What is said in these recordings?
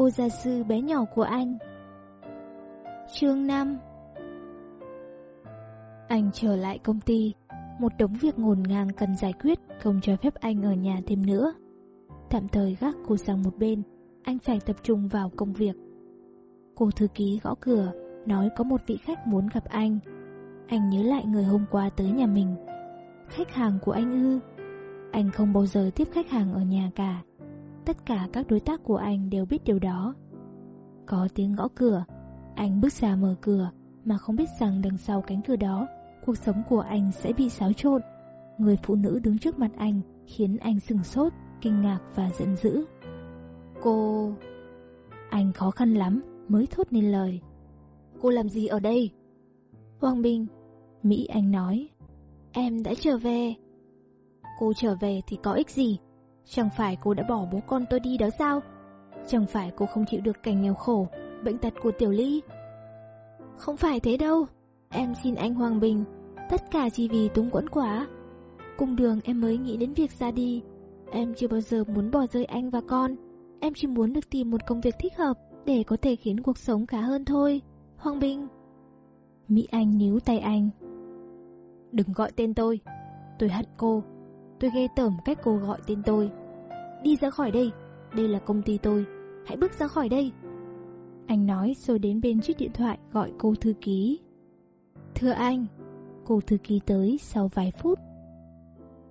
Cô gia sư bé nhỏ của anh. Chương 5 Anh trở lại công ty, Một đống việc ngổn ngang cần giải quyết, Không cho phép anh ở nhà thêm nữa. Tạm thời gác cô sang một bên, Anh phải tập trung vào công việc. Cô thư ký gõ cửa, Nói có một vị khách muốn gặp anh. Anh nhớ lại người hôm qua tới nhà mình. Khách hàng của anh ư? Anh không bao giờ tiếp khách hàng ở nhà cả. Tất cả các đối tác của anh đều biết điều đó. Có tiếng gõ cửa Anh bước ra mở cửa Mà không biết rằng đằng sau cánh cửa đó Cuộc sống của anh sẽ bị xáo trộn. Người phụ nữ đứng trước mặt anh Khiến anh sừng sốt, kinh ngạc và giận dữ. Cô... Anh khó khăn lắm mới thốt nên lời. Cô làm gì ở đây? Hoàng Bình Mỹ Anh nói. Em đã trở về. Cô trở về thì có ích gì Chẳng phải cô đã bỏ bố con tôi đi đó sao? Chẳng phải cô không chịu được cảnh nghèo khổ, Bệnh tật của Tiểu Ly. Không phải thế đâu. Em xin anh Hoàng Bình, Tất cả chỉ vì túng quẫn quá. Cùng đường em mới nghĩ đến việc ra đi. Em chưa bao giờ muốn bỏ rơi anh và con. Em chỉ muốn được tìm một công việc thích hợp Để có thể khiến cuộc sống khá hơn thôi. Hoàng Bình. Mỹ Anh níu tay anh. Đừng gọi tên tôi. Tôi hận cô. Tôi ghê tởm cách cô gọi tên tôi. Đi ra khỏi đây. Đây là công ty tôi. Hãy bước ra khỏi đây. Anh nói rồi đến bên chiếc điện thoại gọi cô thư ký. Thưa anh Cô thư ký tới sau vài phút.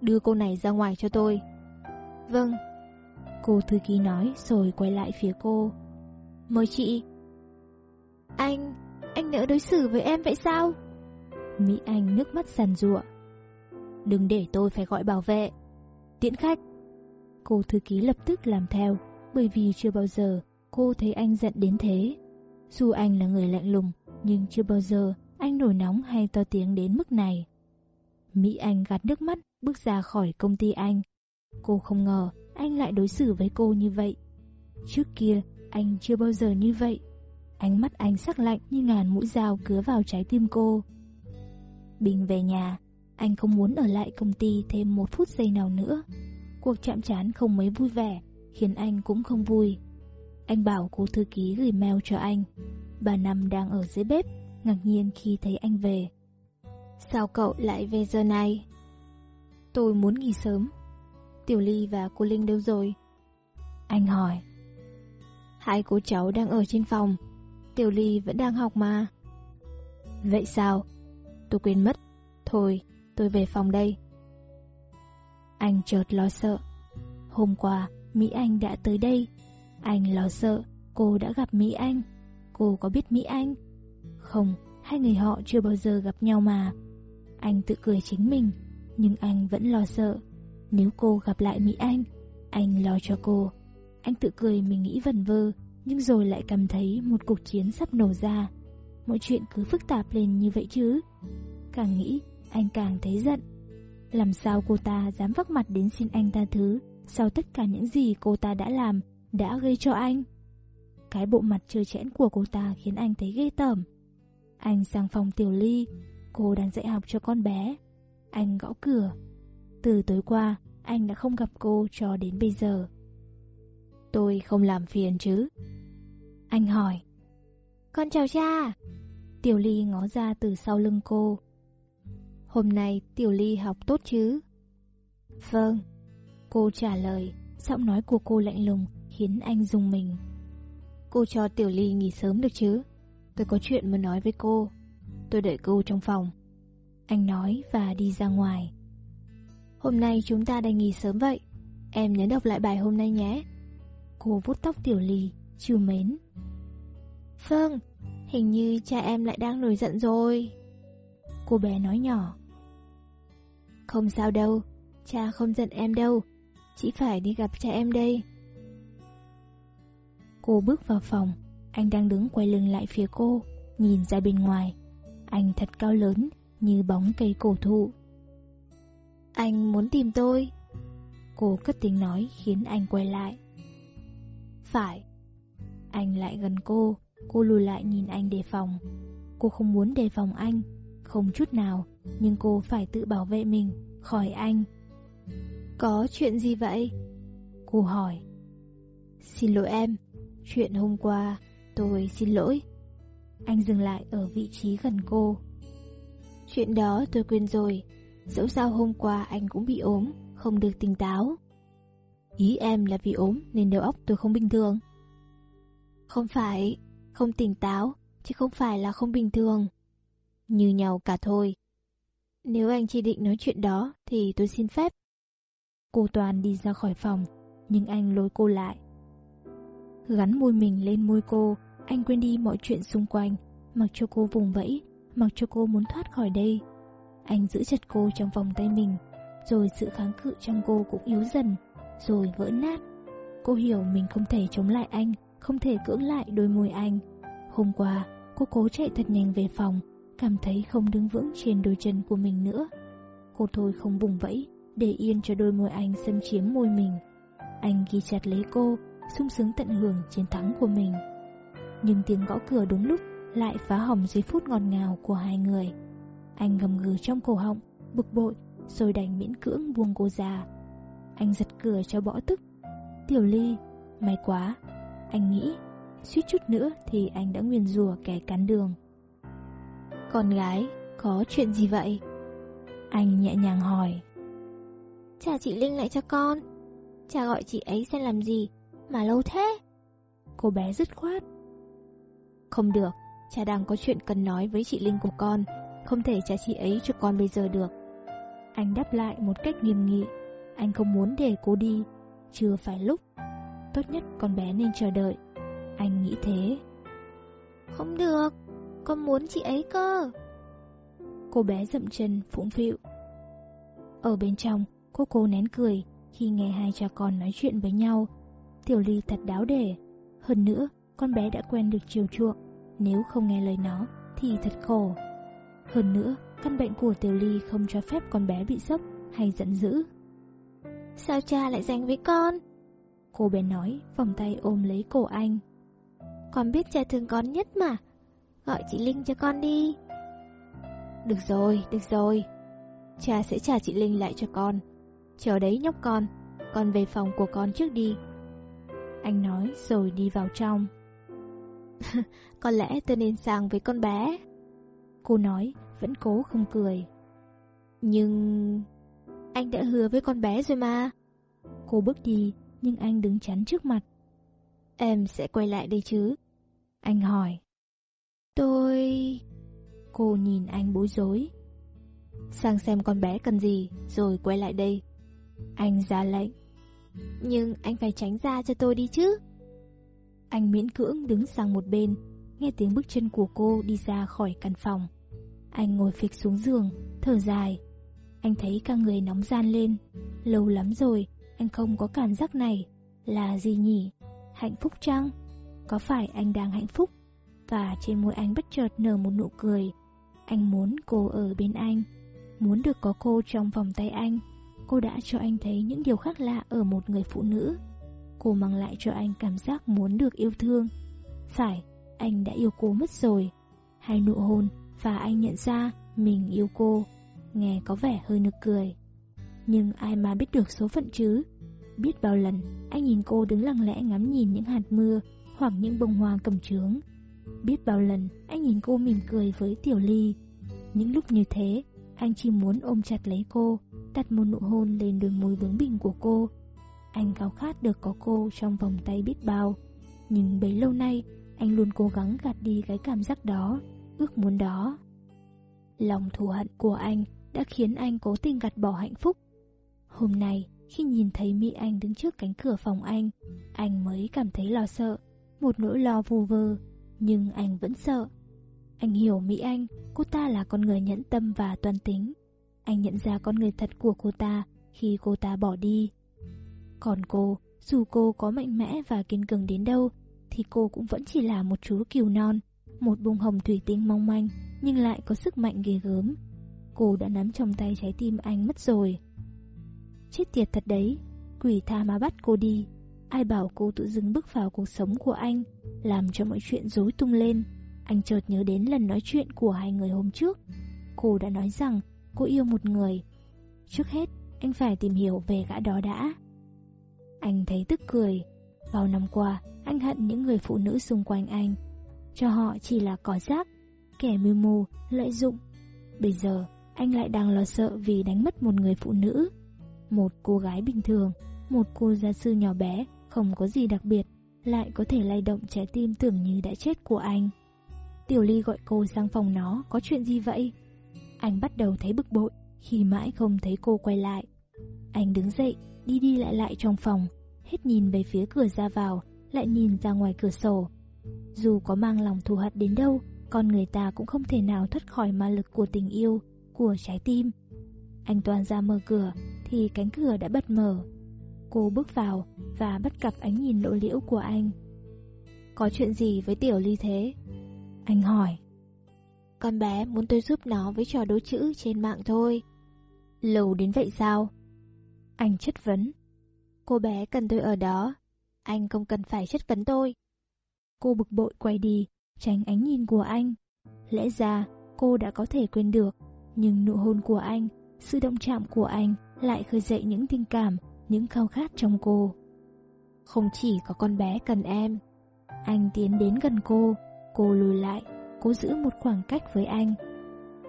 Đưa cô này ra ngoài cho tôi. Vâng. Cô thư ký nói rồi quay lại phía cô. Mời chị. Anh, anh nỡ đối xử với em vậy sao? Mỹ Anh nước mắt sàn rụa Đừng để tôi phải gọi bảo vệ. Tiễn khách Cô thư ký lập tức làm theo, Bởi vì chưa bao giờ cô thấy anh giận đến thế. Dù anh là người lạnh lùng, Nhưng chưa bao giờ anh nổi nóng hay to tiếng đến mức này. Mỹ Anh gạt nước mắt, bước ra khỏi công ty anh. Cô không ngờ anh lại đối xử với cô như vậy. Trước kia, anh chưa bao giờ như vậy. Ánh mắt anh sắc lạnh như ngàn mũi dao cứa vào trái tim cô. Bình về nhà, Anh không muốn ở lại công ty thêm một phút giây nào nữa. Cuộc chạm trán không mấy vui vẻ Khiến anh cũng không vui. Anh bảo cô thư ký gửi mail cho anh. Bà Năm đang ở dưới bếp Ngạc nhiên khi thấy anh về. Sao cậu lại về giờ này? Tôi muốn nghỉ sớm. Tiểu Ly và cô Linh đâu rồi? Anh hỏi. Hai cô cháu đang ở trên phòng. Tiểu Ly vẫn đang học mà. Vậy sao? Tôi quên mất. Thôi, tôi về phòng đây anh chợt lo sợ. Hôm qua, Mỹ Anh đã tới đây. Anh lo sợ cô đã gặp Mỹ Anh. Cô có biết Mỹ Anh? Không, hai người họ chưa bao giờ gặp nhau mà. Anh tự cười chính mình Nhưng anh vẫn lo sợ. Nếu cô gặp lại Mỹ Anh Anh lo cho cô. Anh tự cười mình nghĩ vần vơ Nhưng rồi lại cảm thấy một cuộc chiến sắp nổ ra. Mọi chuyện cứ phức tạp lên như vậy chứ? Càng nghĩ Anh càng thấy giận. Làm sao cô ta dám vắc mặt đến xin anh ta thứ Sau tất cả những gì cô ta đã làm Đã gây cho anh? Cái bộ mặt trơ chẽn của cô ta Khiến anh thấy ghê tởm. Anh sang phòng Tiểu Ly Cô đang dạy học cho con bé. Anh gõ cửa. Từ tối qua Anh đã không gặp cô cho đến bây giờ. Tôi không làm phiền chứ? Anh hỏi. Con chào cha. Tiểu Ly ngó ra từ sau lưng cô Hôm nay Tiểu Ly học tốt chứ? Vâng. Cô trả lời, Giọng nói của cô lạnh lùng, Khiến anh dùng mình. Cô cho Tiểu Ly nghỉ sớm được chứ? Tôi có chuyện muốn nói với cô. Tôi đợi cô trong phòng. Anh nói và đi ra ngoài. Hôm nay chúng ta đang nghỉ sớm vậy. Em nhớ đọc lại bài hôm nay nhé. Cô vuốt tóc Tiểu Ly Chiều mến. Vâng Hình như cha em lại đang nổi giận rồi. Cô bé nói nhỏ. Không sao đâu, Cha không giận em đâu, Chỉ phải đi gặp cha em đây. Cô bước vào phòng, Anh đang đứng quay lưng lại phía cô, Nhìn ra bên ngoài. Anh thật cao lớn, Như bóng cây cổ thụ. Anh muốn tìm tôi? Cô cất tiếng nói khiến anh quay lại. Phải. Anh lại gần cô Cô lùi lại nhìn anh đề phòng. Cô không muốn đề phòng anh, Không chút nào. Nhưng cô phải tự bảo vệ mình Khỏi anh Có chuyện gì vậy? Cô hỏi Xin lỗi em Chuyện hôm qua, tôi xin lỗi. Anh dừng lại ở vị trí gần cô. Chuyện đó tôi quên rồi, dẫu sao hôm qua anh cũng bị ốm, không được tỉnh táo. Ý em là vì ốm nên đầu óc tôi không bình thường. Không phải, không tỉnh táo, chứ không phải là không bình thường. Như nhau cả thôi. Nếu anh chỉ định nói chuyện đó thì tôi xin phép. Cô Toàn đi ra khỏi phòng, nhưng anh lôi cô lại. Gắn môi mình lên môi cô, anh quên đi mọi chuyện xung quanh, mặc cho cô vùng vẫy, mặc cho cô muốn thoát khỏi đây. Anh giữ chặt cô trong vòng tay mình, rồi sự kháng cự trong cô cũng yếu dần, rồi vỡ nát. Cô hiểu mình không thể chống lại anh, không thể cưỡng lại đôi môi anh. Hôm qua, cô cố chạy thật nhanh về phòng, cảm thấy không đứng vững trên đôi chân của mình nữa. Cô thôi không vùng vẫy, để yên cho đôi môi anh xâm chiếm môi mình. Anh ghi chặt lấy cô, sung sướng tận hưởng chiến thắng của mình. Nhưng tiếng gõ cửa đúng lúc lại phá hỏng giây phút ngọt ngào của hai người. Anh gầm gừ trong cổ họng, bực bội, rồi đành miễn cưỡng buông cô ra. Anh giật cửa cho bỏ tức. Tiểu Ly, may quá, anh nghĩ, suýt chút nữa thì anh đã nguyền rủa kẻ cắn đường. Con gái, có chuyện gì vậy? Anh nhẹ nhàng hỏi. Cha chị Linh lại cho con. Cha gọi chị ấy xem làm gì, mà lâu thế. Cô bé dứt khoát. Không được, cha đang có chuyện cần nói với chị Linh của con, không thể cha chị ấy cho con bây giờ được. Anh đáp lại một cách nghiêm nghị, anh không muốn để cô đi, chưa phải lúc. Tốt nhất con bé nên chờ đợi, anh nghĩ thế. Không được, con muốn chị ấy cơ. Cô bé dậm chân phụng phịu. Ở bên trong, cô cố nén cười khi nghe hai cha con nói chuyện với nhau. Tiểu Ly thật đáo để. Hơn nữa, con bé đã quen được chiều chuộng. Nếu không nghe lời nó, thì thật khổ. Hơn nữa, căn bệnh của Tiểu Ly không cho phép con bé bị sốc hay giận dữ. Sao cha lại dành với con? Cô bé nói, vòng tay ôm lấy cổ anh. Con biết cha thương con nhất mà, gọi chị Linh cho con đi. Được rồi, được rồi. Cha sẽ trả chị Linh lại cho con. Chờ đấy nhóc con, con về phòng của con trước đi. Anh nói rồi đi vào trong. Có lẽ tôi nên sang với con bé. Cô nói, vẫn cố không cười. Nhưng... Anh đã hứa với con bé rồi mà. Cô bước đi, nhưng anh đứng chắn trước mặt. Em sẽ quay lại đây chứ? Anh hỏi. Tôi... Cô nhìn anh bối rối. Sang xem con bé cần gì, rồi quay lại đây. Anh ra lệnh. Nhưng anh phải tránh ra cho tôi đi chứ. Anh miễn cưỡng đứng sang một bên, nghe tiếng bước chân của cô đi ra khỏi căn phòng. Anh ngồi phịch xuống giường, thở dài. Anh thấy cả người nóng gian lên. Lâu lắm rồi, anh không có cảm giác này. Là gì nhỉ? Hạnh phúc chăng? Có phải anh đang hạnh phúc? Và trên môi anh bất chợt nở một nụ cười. Anh muốn cô ở bên anh. Muốn được có cô trong vòng tay anh. Cô đã cho anh thấy những điều khác lạ ở một người phụ nữ. Cô mang lại cho anh cảm giác muốn được yêu thương. Phải, anh đã yêu cô mất rồi. Hai nụ hôn và anh nhận ra mình yêu cô. Nghe có vẻ hơi nực cười. Nhưng ai mà biết được số phận chứ? Biết bao lần anh nhìn cô đứng lặng lẽ ngắm nhìn những hạt mưa hoặc những bông hoa cầm trướng. Biết bao lần anh nhìn cô mỉm cười với Tiểu Ly. Những lúc như thế, anh chỉ muốn ôm chặt lấy cô, đặt một nụ hôn lên đôi môi bướng bỉnh của cô. Anh khao khát được có cô trong vòng tay biết bao. Nhưng bấy lâu nay, anh luôn cố gắng gạt đi cái cảm giác đó, ước muốn đó. Lòng thù hận của anh đã khiến anh cố tình gạt bỏ hạnh phúc. Hôm nay, khi nhìn thấy Mỹ Anh đứng trước cánh cửa phòng anh, anh mới cảm thấy lo sợ, một nỗi lo vù vơ, nhưng anh vẫn sợ. Anh hiểu Mỹ Anh, cô ta là con người nhẫn tâm và toan tính. Anh nhận ra con người thật của cô ta khi cô ta bỏ đi. Còn cô, dù cô có mạnh mẽ và kiên cường đến đâu, thì cô cũng vẫn chỉ là một chú kiều non, một bông hồng thủy tinh mong manh, nhưng lại có sức mạnh ghê gớm. Cô đã nắm trong tay trái tim anh mất rồi. Chết tiệt thật đấy, quỷ tha mà bắt cô đi. Ai bảo cô tự dưng bước vào cuộc sống của anh, làm cho mọi chuyện rối tung lên. Anh chợt nhớ đến lần nói chuyện của hai người hôm trước. Cô đã nói rằng cô yêu một người. Trước hết, anh phải tìm hiểu về gã đó đã. Anh thấy tức cười. Bao năm qua, Anh hận những người phụ nữ xung quanh anh. Cho họ chỉ là cỏ rác, kẻ mưu mô, lợi dụng. Bây giờ, anh lại đang lo sợ vì đánh mất một người phụ nữ. Một cô gái bình thường, một cô gia sư nhỏ bé, không có gì đặc biệt, lại có thể lay động trái tim tưởng như đã chết của anh. Tiểu Ly gọi cô sang phòng nó, có chuyện gì vậy? Anh bắt đầu thấy bực bội khi mãi không thấy cô quay lại. Anh đứng dậy, đi đi lại lại trong phòng, hết nhìn về phía cửa ra vào, lại nhìn ra ngoài cửa sổ. Dù có mang lòng thù hận đến đâu, con người ta cũng không thể nào thoát khỏi ma lực của tình yêu, của trái tim. Anh toàn ra mở cửa, thì cánh cửa đã bật mở. Cô bước vào và bắt gặp ánh nhìn lộ liễu của anh. Có chuyện gì với tiểu ly thế? Anh hỏi. Con bé muốn tôi giúp nó với trò đố chữ trên mạng thôi. Lâu đến vậy sao? Anh chất vấn. Cô bé cần tôi ở đó. Anh không cần phải chất vấn tôi. Cô bực bội quay đi, tránh ánh nhìn của anh. Lẽ ra cô đã có thể quên được, nhưng nụ hôn của anh, sự động chạm của anh lại khơi dậy những tình cảm, những khao khát trong cô. Không chỉ có con bé cần em. Anh tiến đến gần cô, cô lùi lại, cố giữ một khoảng cách với anh.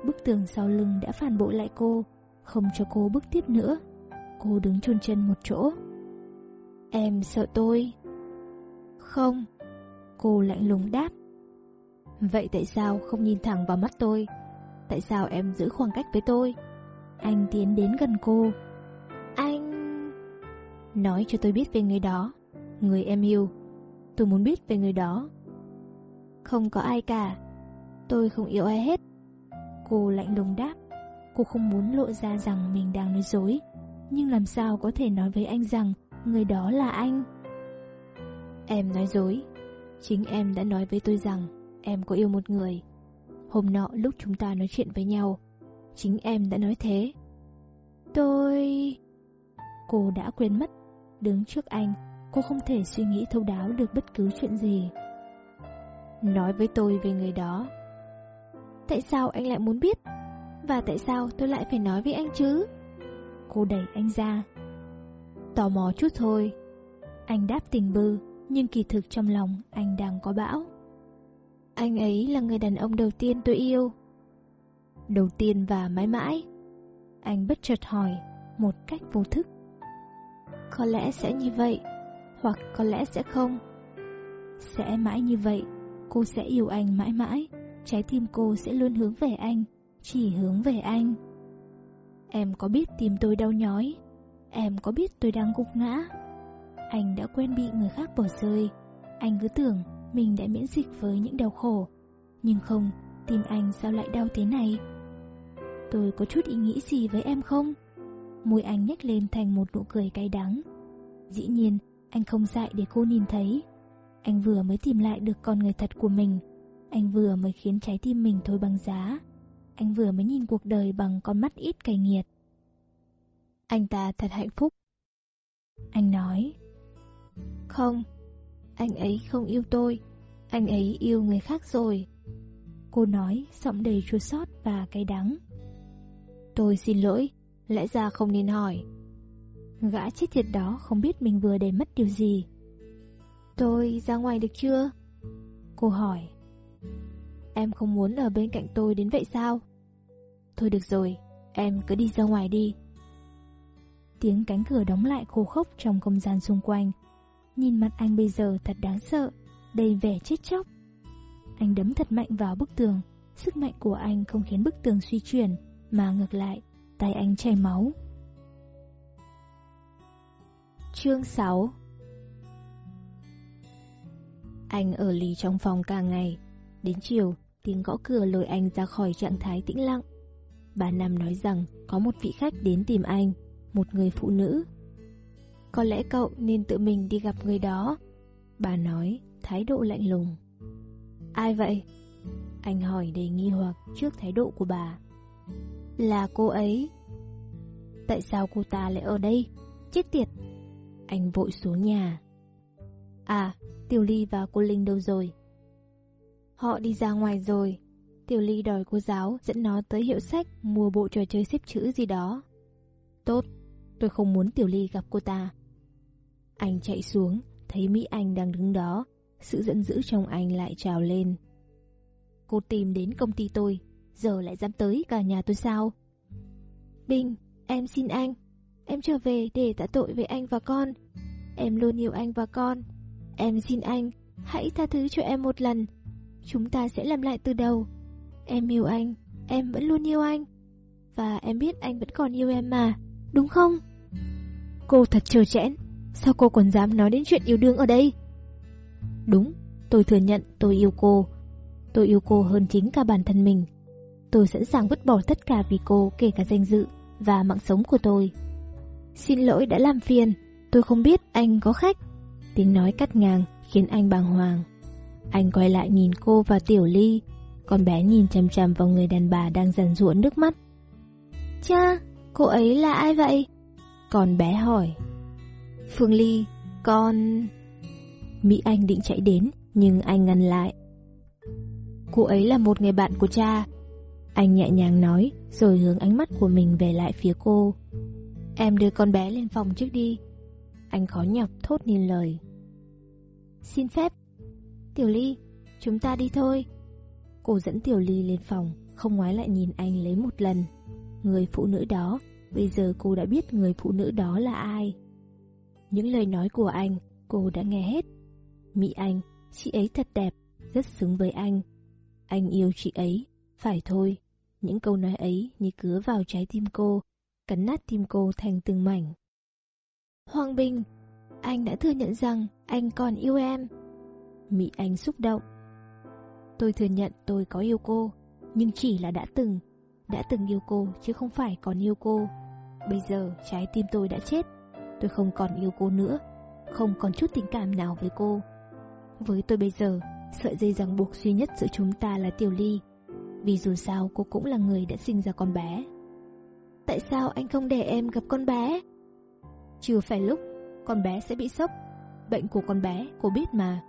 Bức tường sau lưng đã phản bội lại cô, không cho cô bước tiếp nữa. Cô đứng chôn chân một chỗ. Em sợ tôi. Không. Cô lạnh lùng đáp. Vậy tại sao không nhìn thẳng vào mắt tôi? Tại sao em giữ khoảng cách với tôi? Anh tiến đến gần cô. Anh... Nói cho tôi biết về người đó. Người em yêu. Tôi muốn biết về người đó. Không có ai cả. Tôi không yêu ai hết. Cô lạnh lùng đáp. Cô không muốn lộ ra rằng mình đang nói dối. Nhưng làm sao có thể nói với anh rằng người đó là anh? Em nói dối. Chính em đã nói với tôi rằng em có yêu một người. Hôm nọ lúc chúng ta nói chuyện với nhau, chính em đã nói thế. Tôi... Cô đã quên mất, đứng trước anh, cô không thể suy nghĩ thấu đáo được bất cứ chuyện gì. Nói với tôi về người đó. Tại sao anh lại muốn biết? Và tại sao tôi lại phải nói với anh chứ? Cô đẩy anh ra. Tò mò chút thôi. Anh đáp tình bư, nhưng kỳ thực trong lòng anh đang có bão. Anh ấy là người đàn ông đầu tiên tôi yêu. Đầu tiên và mãi mãi. Anh bất chợt hỏi, một cách vô thức. Có lẽ sẽ như vậy, hoặc có lẽ sẽ không. Sẽ mãi như vậy, cô sẽ yêu anh mãi mãi, trái tim cô sẽ luôn hướng về anh, chỉ hướng về anh. Em có biết tim tôi đau nhói, em có biết tôi đang gục ngã. Anh đã quen bị người khác bỏ rơi, anh cứ tưởng mình đã miễn dịch với những đau khổ. Nhưng không, tim anh sao lại đau thế này? Tôi có chút ý nghĩ gì với em không? Môi anh nhếch lên thành một nụ cười cay đắng. Dĩ nhiên, anh không dại để cô nhìn thấy. Anh vừa mới tìm lại được con người thật của mình. Anh vừa mới khiến trái tim mình thôi bằng giá. Anh vừa mới nhìn cuộc đời bằng con mắt ít cay nghiệt. Anh ta thật hạnh phúc. Anh nói. Không, anh ấy không yêu tôi. Anh ấy yêu người khác rồi. Cô nói, giọng đầy chua xót và cay đắng. Tôi xin lỗi, lẽ ra không nên hỏi. Gã chết tiệt đó không biết mình vừa để mất điều gì. Tôi ra ngoài được chưa? Cô hỏi. Em không muốn ở bên cạnh tôi đến vậy sao? Thôi được rồi, em cứ đi ra ngoài đi. Tiếng cánh cửa đóng lại khô khốc trong không gian xung quanh. Nhìn mặt anh bây giờ thật đáng sợ, đầy vẻ chết chóc. Anh đấm thật mạnh vào bức tường, sức mạnh của anh không khiến bức tường suy chuyển, mà ngược lại, tay anh chảy máu. Chương 6 Anh ở lì trong phòng cả ngày. Đến chiều, tiếng gõ cửa lôi anh ra khỏi trạng thái tĩnh lặng. Bà Nam nói rằng có một vị khách đến tìm anh, một người phụ nữ. Có lẽ cậu nên tự mình đi gặp người đó. Bà nói, thái độ lạnh lùng. Ai vậy? Anh hỏi đầy nghi hoặc trước thái độ của bà. Là cô ấy. Tại sao cô ta lại ở đây? Chết tiệt! Anh vội xuống nhà. À, Tiểu Ly và cô Linh đâu rồi? Họ đi ra ngoài rồi. Tiểu Ly đòi cô giáo dẫn nó tới hiệu sách mua bộ trò chơi xếp chữ gì đó. Tốt, tôi không muốn Tiểu Ly gặp cô ta. Anh chạy xuống, thấy Mỹ Anh đang đứng đó, sự giận dữ trong anh lại trào lên. Cô tìm đến công ty tôi, giờ lại dám tới cả nhà tôi sao? Bình, em xin anh, em trở về để tạ tội với anh và con. Em luôn yêu anh và con. Em xin anh, hãy tha thứ cho em một lần. Chúng ta sẽ làm lại từ đầu. Em yêu anh, em vẫn luôn yêu anh. Và em biết anh vẫn còn yêu em mà, đúng không? Cô thật trờ trẽn, sao cô còn dám nói đến chuyện yêu đương ở đây? Đúng, tôi thừa nhận tôi yêu cô. Tôi yêu cô hơn chính cả bản thân mình. Tôi sẵn sàng vứt bỏ tất cả vì cô, kể cả danh dự và mạng sống của tôi. Xin lỗi đã làm phiền, tôi không biết anh có khách. Tiếng nói cắt ngang khiến anh bàng hoàng. Anh quay lại nhìn cô và Tiểu Ly, con bé nhìn chằm chằm vào người đàn bà đang dần ruộn nước mắt. Cha, cô ấy là ai vậy? Con bé hỏi. Phương Ly, con... Mỹ Anh định chạy đến, nhưng anh ngăn lại. Cô ấy là một người bạn của cha. Anh nhẹ nhàng nói, rồi hướng ánh mắt của mình về lại phía cô. Em đưa con bé lên phòng trước đi. Anh khó nhọc thốt nên lời. Xin phép. Tiểu Ly, chúng ta đi thôi. Cô dẫn Tiểu Ly lên phòng, không ngoái lại nhìn anh lấy một lần. Người phụ nữ đó, bây giờ cô đã biết người phụ nữ đó là ai. Những lời nói của anh, cô đã nghe hết. Mỹ Anh, chị ấy thật đẹp, rất xứng với anh. Anh yêu chị ấy, phải thôi. Những câu nói ấy như cứa vào trái tim cô, cắn nát tim cô thành từng mảnh. Hoàng Bình, anh đã thừa nhận rằng anh còn yêu em. Mỹ Anh xúc động. Tôi thừa nhận tôi có yêu cô, nhưng chỉ là đã từng, đã từng yêu cô chứ không phải còn yêu cô. Bây giờ trái tim tôi đã chết, tôi không còn yêu cô nữa, không còn chút tình cảm nào với cô. Với tôi bây giờ, sợi dây ràng buộc duy nhất giữa chúng ta là Tiểu Ly, vì dù sao cô cũng là người đã sinh ra con bé. Tại sao anh không để em gặp con bé? Chưa phải lúc, con bé sẽ bị sốc. Bệnh của con bé, cô biết mà.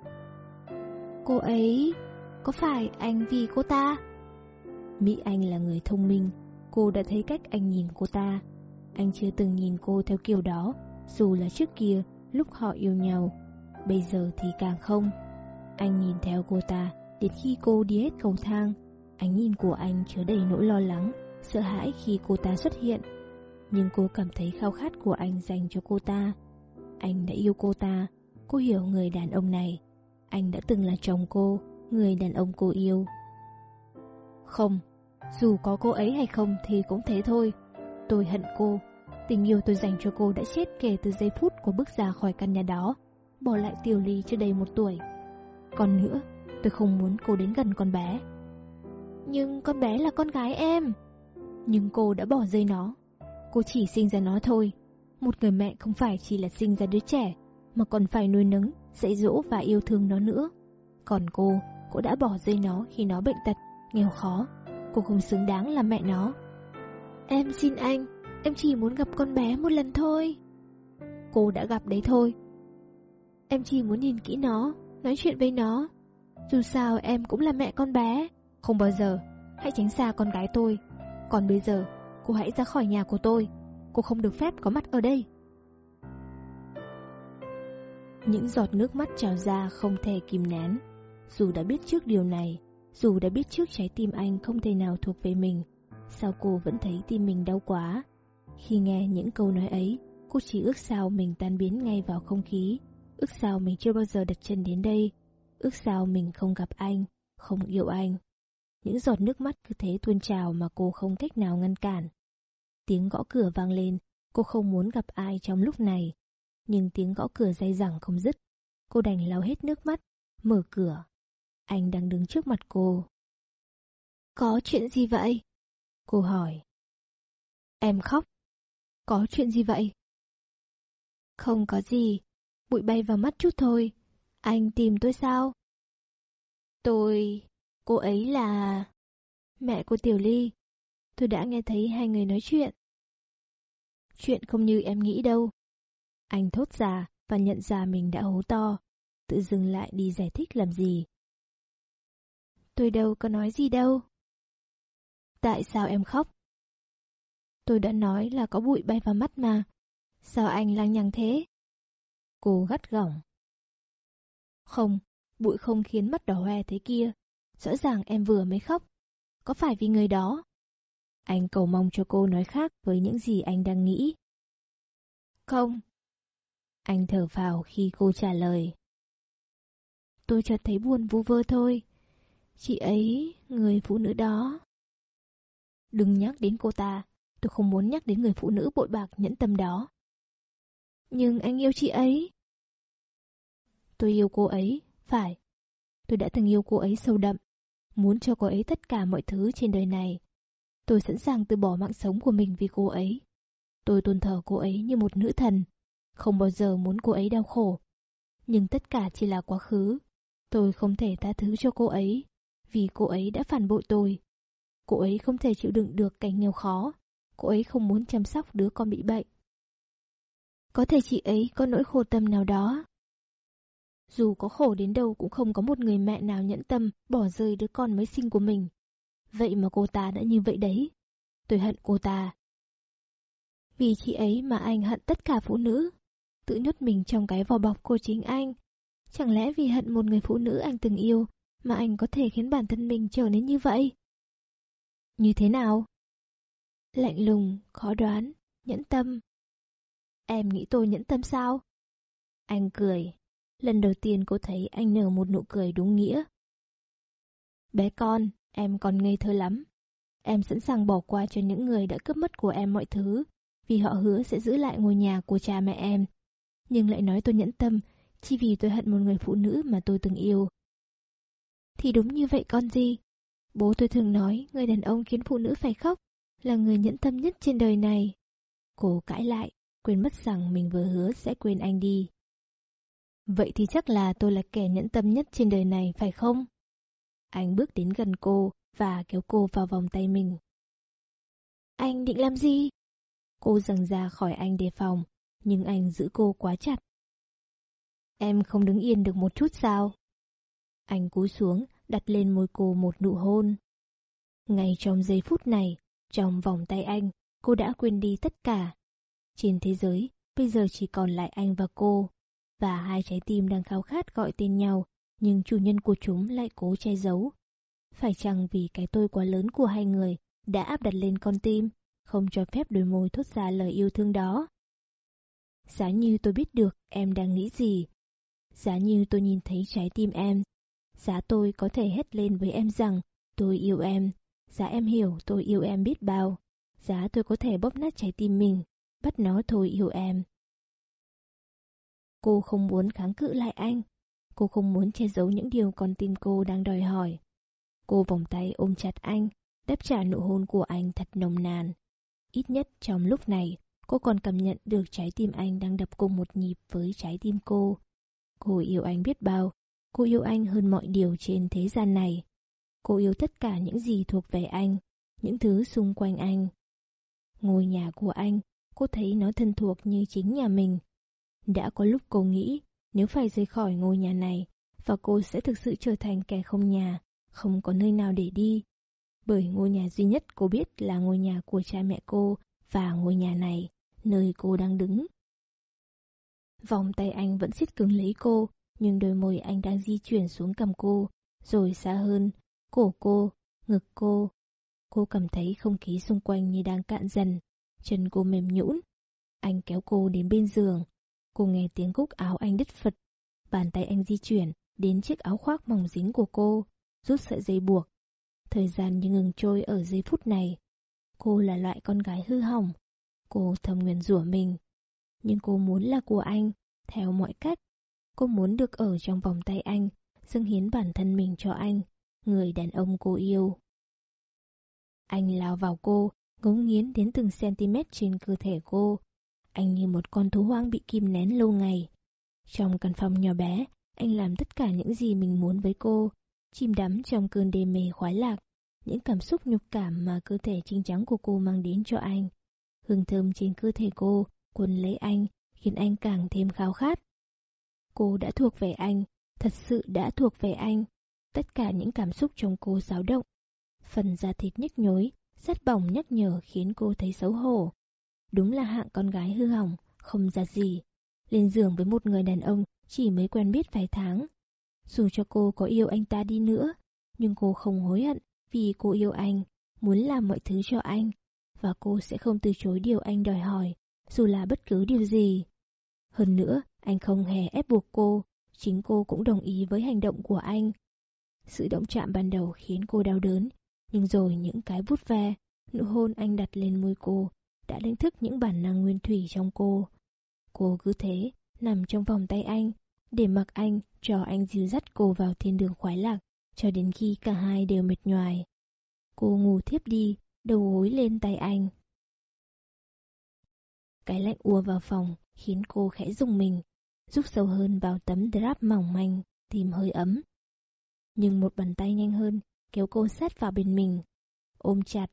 Cô ấy... Có phải anh vì cô ta? Mỹ Anh là người thông minh, cô đã thấy cách anh nhìn cô ta. Anh chưa từng nhìn cô theo kiểu đó, dù là trước kia, lúc họ yêu nhau. Bây giờ thì càng không. Anh nhìn theo cô ta, đến khi cô đi hết cầu thang. Ánh nhìn của anh chứa đầy nỗi lo lắng, sợ hãi khi cô ta xuất hiện. Nhưng cô cảm thấy khao khát của anh dành cho cô ta. Anh đã yêu cô ta, cô hiểu người đàn ông này. Anh đã từng là chồng cô, người đàn ông cô yêu. Không, dù có cô ấy hay không thì cũng thế thôi. Tôi hận cô, tình yêu tôi dành cho cô đã chết kể từ giây phút cô bước ra khỏi căn nhà đó, bỏ lại Tiểu Ly chưa đầy một tuổi. Còn nữa, tôi không muốn cô đến gần con bé. Nhưng con bé là con gái em. Nhưng cô đã bỏ rơi nó. Cô chỉ sinh ra nó thôi. Một người mẹ không phải chỉ là sinh ra đứa trẻ, mà còn phải nuôi nấng, dạy dỗ và yêu thương nó nữa. Còn cô, cô đã bỏ rơi nó khi nó bệnh tật, nghèo khó. Cô không xứng đáng là mẹ nó. Em xin anh, em chỉ muốn gặp con bé một lần thôi. Cô đã gặp đấy thôi. Em chỉ muốn nhìn kỹ nó, nói chuyện với nó. Dù sao em cũng là mẹ con bé. Không bao giờ, hãy tránh xa con gái tôi. Còn bây giờ, cô hãy ra khỏi nhà của tôi. Cô không được phép có mặt ở đây. Những giọt nước mắt trào ra không thể kìm nén. Dù đã biết trước điều này, dù đã biết trước trái tim anh không thể nào thuộc về mình, sao cô vẫn thấy tim mình đau quá. Khi nghe những câu nói ấy, cô chỉ ước sao mình tan biến ngay vào không khí, ước sao mình chưa bao giờ đặt chân đến đây, ước sao mình không gặp anh, không yêu anh. Những giọt nước mắt cứ thế tuôn trào mà cô không cách nào ngăn cản. Tiếng gõ cửa vang lên, cô không muốn gặp ai trong lúc này. Nhưng tiếng gõ cửa dây dẳng không dứt. Cô đành lau hết nước mắt, mở cửa. Anh đang đứng trước mặt cô. Có chuyện gì vậy? Cô hỏi. Em khóc. Có chuyện gì vậy? Không có gì, bụi bay vào mắt chút thôi. Anh tìm tôi sao? Tôi... Cô ấy là... Mẹ của Tiểu Ly. Tôi đã nghe thấy hai người nói chuyện. Chuyện không như em nghĩ đâu. Anh thốt ra và nhận ra mình đã hố to. Tự dừng lại đi giải thích làm gì. Tôi đâu có nói gì đâu. Tại sao em khóc? Tôi đã nói là có bụi bay vào mắt mà. Sao anh lăng nhăng thế? Cô gắt gỏng. Không, bụi không khiến mắt đỏ hoe thế kia. Rõ ràng em vừa mới khóc. Có phải vì người đó? Anh cầu mong cho cô nói khác với những gì anh đang nghĩ. Không. Anh thở phào khi cô trả lời. Tôi chợt thấy buồn vu vơ thôi. Chị ấy, người phụ nữ đó. Đừng nhắc đến cô ta, tôi không muốn nhắc đến người phụ nữ bội bạc nhẫn tâm đó. Nhưng anh yêu chị ấy. Tôi yêu cô ấy, phải. Tôi đã từng yêu cô ấy sâu đậm, muốn cho cô ấy tất cả mọi thứ trên đời này. Tôi sẵn sàng từ bỏ mạng sống của mình vì cô ấy. Tôi tôn thờ cô ấy như một nữ thần, không bao giờ muốn cô ấy đau khổ. Nhưng tất cả chỉ là quá khứ. Tôi không thể tha thứ cho cô ấy, vì cô ấy đã phản bội tôi. Cô ấy không thể chịu đựng được cảnh nghèo khó. Cô ấy không muốn chăm sóc đứa con bị bệnh. Có thể chị ấy có nỗi khổ tâm nào đó. Dù có khổ đến đâu cũng không có một người mẹ nào nhẫn tâm bỏ rơi đứa con mới sinh của mình. Vậy mà cô ta đã như vậy đấy. Tôi hận cô ta. Vì chị ấy mà anh hận tất cả phụ nữ. Tự nhốt mình trong cái vỏ bọc của chính anh. Chẳng lẽ vì hận một người phụ nữ anh từng yêu mà anh có thể khiến bản thân mình trở nên như vậy? Như thế nào? Lạnh lùng, khó đoán, nhẫn tâm. Em nghĩ tôi nhẫn tâm sao? Anh cười. Lần đầu tiên cô thấy anh nở một nụ cười đúng nghĩa. Bé con, em còn ngây thơ lắm. Em sẵn sàng bỏ qua cho những người đã cướp mất của em mọi thứ, vì họ hứa sẽ giữ lại ngôi nhà của cha mẹ em. Nhưng lại nói tôi nhẫn tâm, chỉ vì tôi hận một người phụ nữ mà tôi từng yêu. Thì đúng như vậy con gì? Bố tôi thường nói người đàn ông khiến phụ nữ phải khóc là người nhẫn tâm nhất trên đời này. Cô cãi lại, quên mất rằng mình vừa hứa sẽ quên anh đi. Vậy thì chắc là tôi là kẻ nhẫn tâm nhất trên đời này phải không? Anh bước đến gần cô và kéo cô vào vòng tay mình. Anh định làm gì? Cô dần ra khỏi anh đề phòng, nhưng anh giữ cô quá chặt. Em không đứng yên được một chút sao? Anh cúi xuống, đặt lên môi cô một nụ hôn. Ngay trong giây phút này, trong vòng tay anh, cô đã quên đi tất cả. Trên thế giới, bây giờ chỉ còn lại anh và cô, và hai trái tim đang khao khát gọi tên nhau, nhưng chủ nhân của chúng lại cố che giấu. Phải chăng vì cái tôi quá lớn của hai người đã áp đặt lên con tim, không cho phép đôi môi thốt ra lời yêu thương đó? Giá như tôi biết được em đang nghĩ gì, giá như tôi nhìn thấy trái tim em, giá tôi có thể hét lên với em rằng tôi yêu em, giá em hiểu tôi yêu em biết bao, giá tôi có thể bóp nát trái tim mình, bắt nó thôi yêu em. Cô không muốn kháng cự lại anh, cô không muốn che giấu những điều con tim cô đang đòi hỏi. Cô vòng tay ôm chặt anh, đáp trả nụ hôn của anh thật nồng nàn. Ít nhất trong lúc này, cô còn cảm nhận được trái tim anh đang đập cùng một nhịp với trái tim cô. Cô yêu anh biết bao, cô yêu anh hơn mọi điều trên thế gian này. Cô yêu tất cả những gì thuộc về anh, những thứ xung quanh anh. Ngôi nhà của anh, cô thấy nó thân thuộc như chính nhà mình. Đã có lúc cô nghĩ, nếu phải rời khỏi ngôi nhà này, và cô sẽ thực sự trở thành kẻ không nhà, không có nơi nào để đi. Bởi ngôi nhà duy nhất cô biết là ngôi nhà của cha mẹ cô và ngôi nhà này, nơi cô đang đứng. Vòng tay anh vẫn siết cứng lấy cô, nhưng đôi môi anh đang di chuyển xuống cầm cô, rồi xa hơn, cổ cô, ngực cô. Cô cảm thấy không khí xung quanh như đang cạn dần, chân cô mềm nhũn. Anh kéo cô đến bên giường, cô nghe tiếng cúc áo anh đứt phật. Bàn tay anh di chuyển đến chiếc áo khoác mỏng dính của cô, rút sợi dây buộc. Thời gian như ngừng trôi ở giây phút này. Cô là loại con gái hư hỏng. Cô thầm nguyền rủa mình. Nhưng cô muốn là của anh, theo mọi cách. Cô muốn được ở trong vòng tay anh, dâng hiến bản thân mình cho anh, người đàn ông cô yêu. Anh lao vào cô, ngấu nghiến đến từng cm trên cơ thể cô. Anh như một con thú hoang bị kìm nén lâu ngày. Trong căn phòng nhỏ bé, anh làm tất cả những gì mình muốn với cô, chìm đắm trong cơn đê mê khoái lạc, những cảm xúc nhục cảm mà cơ thể trinh trắng của cô mang đến cho anh. Hương thơm trên cơ thể cô, cuốn lấy anh, khiến anh càng thêm khao khát. Cô đã thuộc về anh, thật sự đã thuộc về anh. Tất cả những cảm xúc trong cô xáo động. Phần da thịt nhức nhối, sát bỏng nhắc nhở khiến cô thấy xấu hổ. Đúng là hạng con gái hư hỏng, không ra gì. Lên giường với một người đàn ông chỉ mới quen biết vài tháng. Dù cho cô có yêu anh ta đi nữa, nhưng cô không hối hận vì cô yêu anh, muốn làm mọi thứ cho anh, và cô sẽ không từ chối điều anh đòi hỏi, dù là bất cứ điều gì. Hơn nữa, anh không hề ép buộc cô, chính cô cũng đồng ý với hành động của anh. Sự động chạm ban đầu khiến cô đau đớn, nhưng rồi những cái vút ve, nụ hôn anh đặt lên môi cô đã đánh thức những bản năng nguyên thủy trong cô. Cô cứ thế, nằm trong vòng tay anh, để mặc anh cho anh dìu dắt cô vào thiên đường khoái lạc, cho đến khi cả hai đều mệt nhoài. Cô ngủ thiếp đi, đầu gối lên tay anh. Cái lạnh ùa vào phòng khiến cô khẽ rùng mình, rút sâu hơn vào tấm drap mỏng manh, tìm hơi ấm. Nhưng một bàn tay nhanh hơn kéo cô sát vào bên mình, ôm chặt.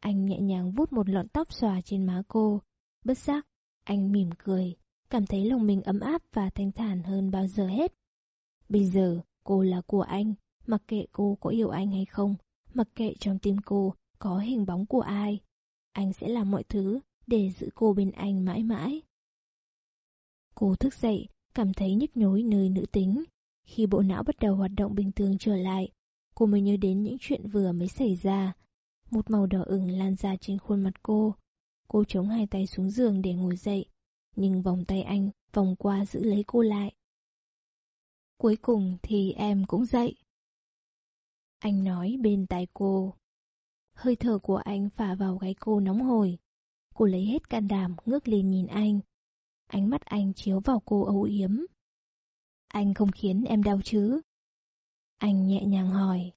Anh nhẹ nhàng vuốt một lọn tóc xòa trên má cô, bất giác, anh mỉm cười, cảm thấy lòng mình ấm áp và thanh thản hơn bao giờ hết. Bây giờ, cô là của anh, mặc kệ cô có yêu anh hay không, mặc kệ trong tim cô có hình bóng của ai. Anh sẽ làm mọi thứ để giữ cô bên anh mãi mãi. Cô thức dậy, cảm thấy nhức nhối nơi nữ tính. Khi bộ não bắt đầu hoạt động bình thường trở lại, cô mới nhớ đến những chuyện vừa mới xảy ra. Một màu đỏ ửng lan ra trên khuôn mặt cô. Cô chống hai tay xuống giường để ngồi dậy, nhưng vòng tay anh vòng qua giữ lấy cô lại. Cuối cùng thì em cũng dậy. Anh nói bên tai cô. Hơi thở của anh phả vào gáy cô nóng hổi. Cô lấy hết can đảm ngước lên nhìn anh. Ánh mắt anh chiếu vào cô âu yếm. Anh không khiến em đau chứ? Anh nhẹ nhàng hỏi.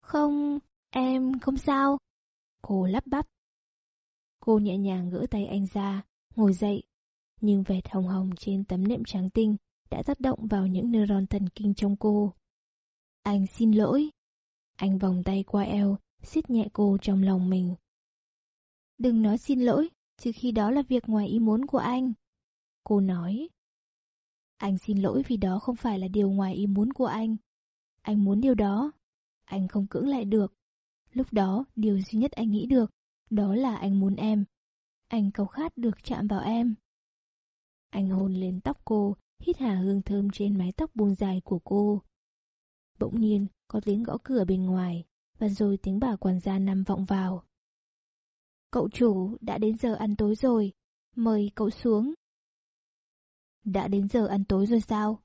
Không, em không sao. Cô lắp bắp. Cô nhẹ nhàng gỡ tay anh ra, ngồi dậy. Nhưng vệt hồng hồng trên tấm nệm trắng tinh đã tác động vào những neuron thần kinh trong cô. Anh xin lỗi. Anh vòng tay qua eo, siết nhẹ cô trong lòng mình. Đừng nói xin lỗi, trừ khi đó là việc ngoài ý muốn của anh. Cô nói. Anh xin lỗi vì đó không phải là điều ngoài ý muốn của anh. Anh muốn điều đó. Anh không cưỡng lại được. Lúc đó, điều duy nhất anh nghĩ được, đó là anh muốn em. Anh cầu khát được chạm vào em. Anh hôn lên tóc cô, hít hà hương thơm trên mái tóc buông dài của cô. Bỗng nhiên, có tiếng gõ cửa bên ngoài, và rồi tiếng bà quản gia nằm vọng vào. Cậu chủ, đã đến giờ ăn tối rồi, mời cậu xuống. Đã đến giờ ăn tối rồi sao?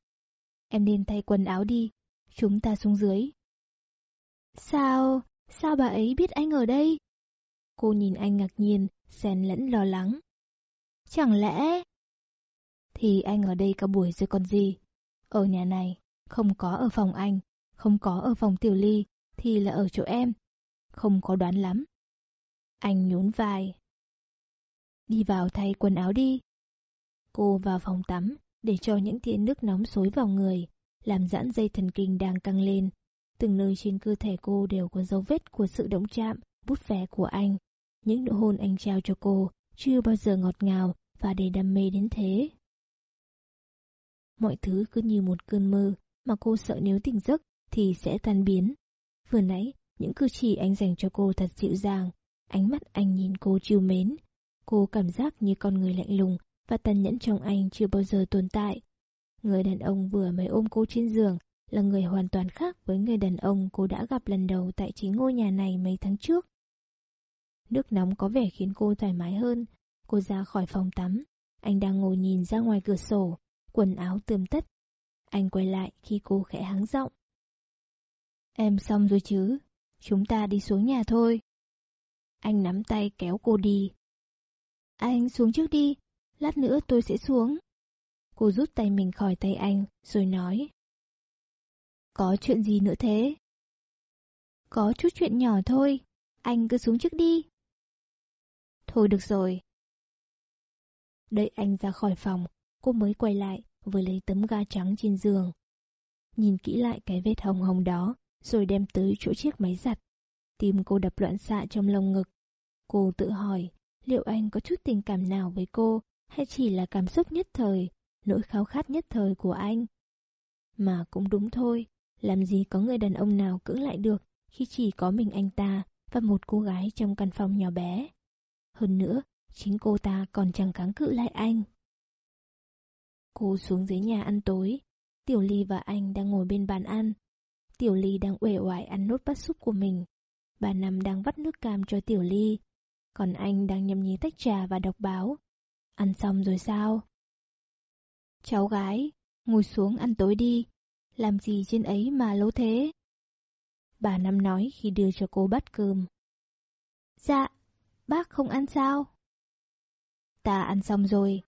Em nên thay quần áo đi, chúng ta xuống dưới. Sao, sao bà ấy biết anh ở đây? Cô nhìn anh ngạc nhiên, xen lẫn lo lắng. Chẳng lẽ... Thì anh ở đây cả buổi rồi còn gì? Ở nhà này, không có ở phòng anh, không có ở phòng tiểu ly, thì là ở chỗ em. Không có đoán lắm. Anh nhún vai. Đi vào thay quần áo đi. Cô vào phòng tắm để cho những tia nước nóng xối vào người, làm giãn dây thần kinh đang căng lên. Từng nơi trên cơ thể cô đều có dấu vết của sự động chạm, bút vẽ của anh. Những nụ hôn anh trao cho cô chưa bao giờ ngọt ngào và đầy đam mê đến thế. Mọi thứ cứ như một cơn mơ mà cô sợ nếu tỉnh giấc thì sẽ tan biến. Vừa nãy, những cử chỉ anh dành cho cô thật dịu dàng, ánh mắt anh nhìn cô chiều mến. Cô cảm giác như con người lạnh lùng và tàn nhẫn trong anh chưa bao giờ tồn tại. Người đàn ông vừa mới ôm cô trên giường là người hoàn toàn khác với người đàn ông cô đã gặp lần đầu tại chính ngôi nhà này mấy tháng trước. Nước nóng có vẻ khiến cô thoải mái hơn. Cô ra khỏi phòng tắm. Anh đang ngồi nhìn ra ngoài cửa sổ, quần áo tươm tất. Anh quay lại khi cô khẽ hắng giọng. Em xong rồi chứ, chúng ta đi xuống nhà thôi. Anh nắm tay kéo cô đi. Anh xuống trước đi, lát nữa tôi sẽ xuống. Cô rút tay mình khỏi tay anh, rồi nói. Có chuyện gì nữa thế? Có chút chuyện nhỏ thôi, anh cứ xuống trước đi. Thôi được rồi. Đợi anh ra khỏi phòng, cô mới quay lại, vừa lấy tấm ga trắng trên giường. Nhìn kỹ lại cái vết hồng hồng đó, rồi đem tới chỗ chiếc máy giặt. Tim cô đập loạn xạ trong lồng ngực. Cô tự hỏi, liệu anh có chút tình cảm nào với cô, hay chỉ là cảm xúc nhất thời, nỗi khao khát nhất thời của anh? Mà cũng đúng thôi, làm gì có người đàn ông nào cưỡng lại được khi chỉ có mình anh ta và một cô gái trong căn phòng nhỏ bé. Hơn nữa, chính cô ta còn chẳng kháng cự lại anh. Cô xuống dưới nhà ăn tối, Tiểu Ly và anh đang ngồi bên bàn ăn. Tiểu Ly đang uể oải ăn nốt bát súp của mình. Bà Năm đang vắt nước cam cho Tiểu Ly. Còn anh đang nhâm nhí tách trà và đọc báo. Ăn xong rồi sao? Cháu gái, ngồi xuống ăn tối đi. Làm gì trên ấy mà lâu thế? Bà Năm nói khi đưa cho cô bát cơm. Dạ, bác không ăn sao? Ta ăn xong rồi,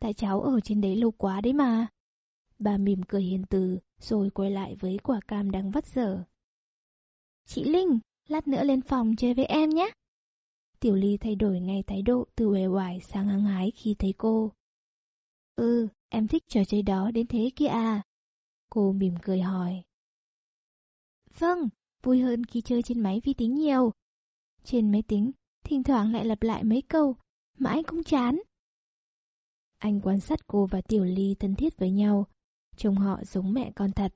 tại cháu ở trên đấy lâu quá đấy mà. Bà mỉm cười hiền từ, rồi quay lại với quả cam đang vắt dở. Chị Linh, lát nữa lên phòng chơi với em nhé. Tiểu Ly thay đổi ngay thái độ từ uể oải sang hăng hái khi thấy cô. Ừ, em thích trò chơi đó đến thế kia à? Cô mỉm cười hỏi. Vâng, vui hơn khi chơi trên máy vi tính nhiều. Trên máy tính, thỉnh thoảng lại lặp lại mấy câu, mãi cũng chán. Anh quan sát cô và Tiểu Ly thân thiết với nhau, trông họ giống mẹ con thật.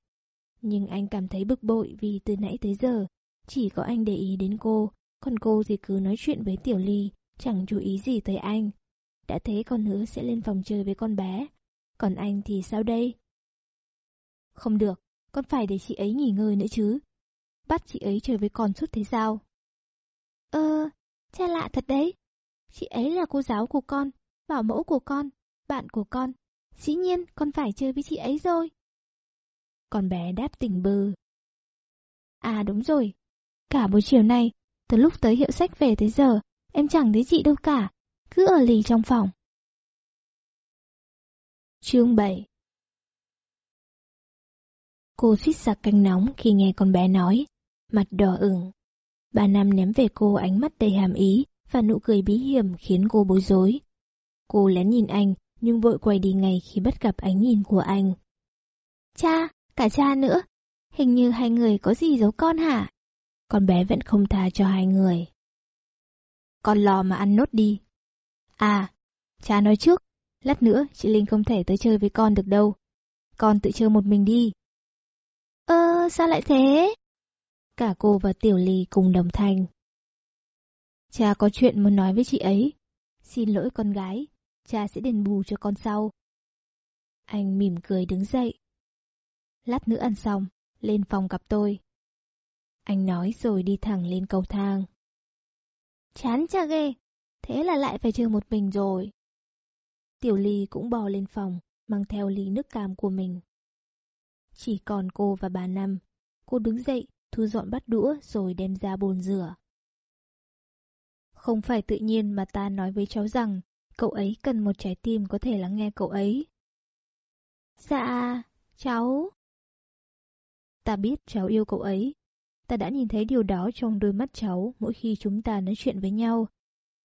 Nhưng anh cảm thấy bực bội vì từ nãy tới giờ, chỉ có anh để ý đến cô, còn cô thì cứ nói chuyện với Tiểu Ly, chẳng chú ý gì tới anh. Đã thế con nữa sẽ lên phòng chơi với con bé, còn anh thì sao đây? Không được, con phải để chị ấy nghỉ ngơi nữa chứ. Bắt chị ấy chơi với con suốt thế sao? Ơ, cha lạ thật đấy. Chị ấy là cô giáo của con, bảo mẫu của con, bạn của con. Dĩ nhiên con phải chơi với chị ấy rồi. Con bé đáp tỉnh bơ. À đúng rồi, cả buổi chiều nay, từ lúc tới hiệu sách về tới giờ, em chẳng thấy chị đâu cả, cứ ở lì trong phòng. Chương 7 Cô suýt sặc canh nóng khi nghe con bé nói, mặt đỏ ửng. Bà Nam ném về cô ánh mắt đầy hàm ý và nụ cười bí hiểm khiến cô bối rối. Cô lén nhìn anh nhưng vội quay đi ngay khi bắt gặp ánh nhìn của anh. Cha, cả cha nữa, hình như hai người có gì giấu con hả? Con bé vẫn không tha cho hai người. Con lo mà ăn nốt đi. À, cha nói trước, lát nữa chị Linh không thể tới chơi với con được đâu. Con tự chơi một mình đi. Ơ, sao lại thế? Cả cô và Tiểu Ly cùng đồng thanh. Cha có chuyện muốn nói với chị ấy. Xin lỗi con gái, cha sẽ đền bù cho con sau. Anh mỉm cười đứng dậy. Lát nữa ăn xong, lên phòng gặp tôi. Anh nói rồi đi thẳng lên cầu thang. Chán cha ghê, thế là lại phải chơi một mình rồi. Tiểu Ly cũng bò lên phòng, mang theo ly nước cam của mình. Chỉ còn cô và bà Năm. Cô đứng dậy, thu dọn bát đũa rồi đem ra bồn rửa. Không phải tự nhiên mà ta nói với cháu rằng cậu ấy cần một trái tim có thể lắng nghe cậu ấy. Dạ, cháu... Ta biết cháu yêu cậu ấy. Ta đã nhìn thấy điều đó trong đôi mắt cháu mỗi khi chúng ta nói chuyện với nhau.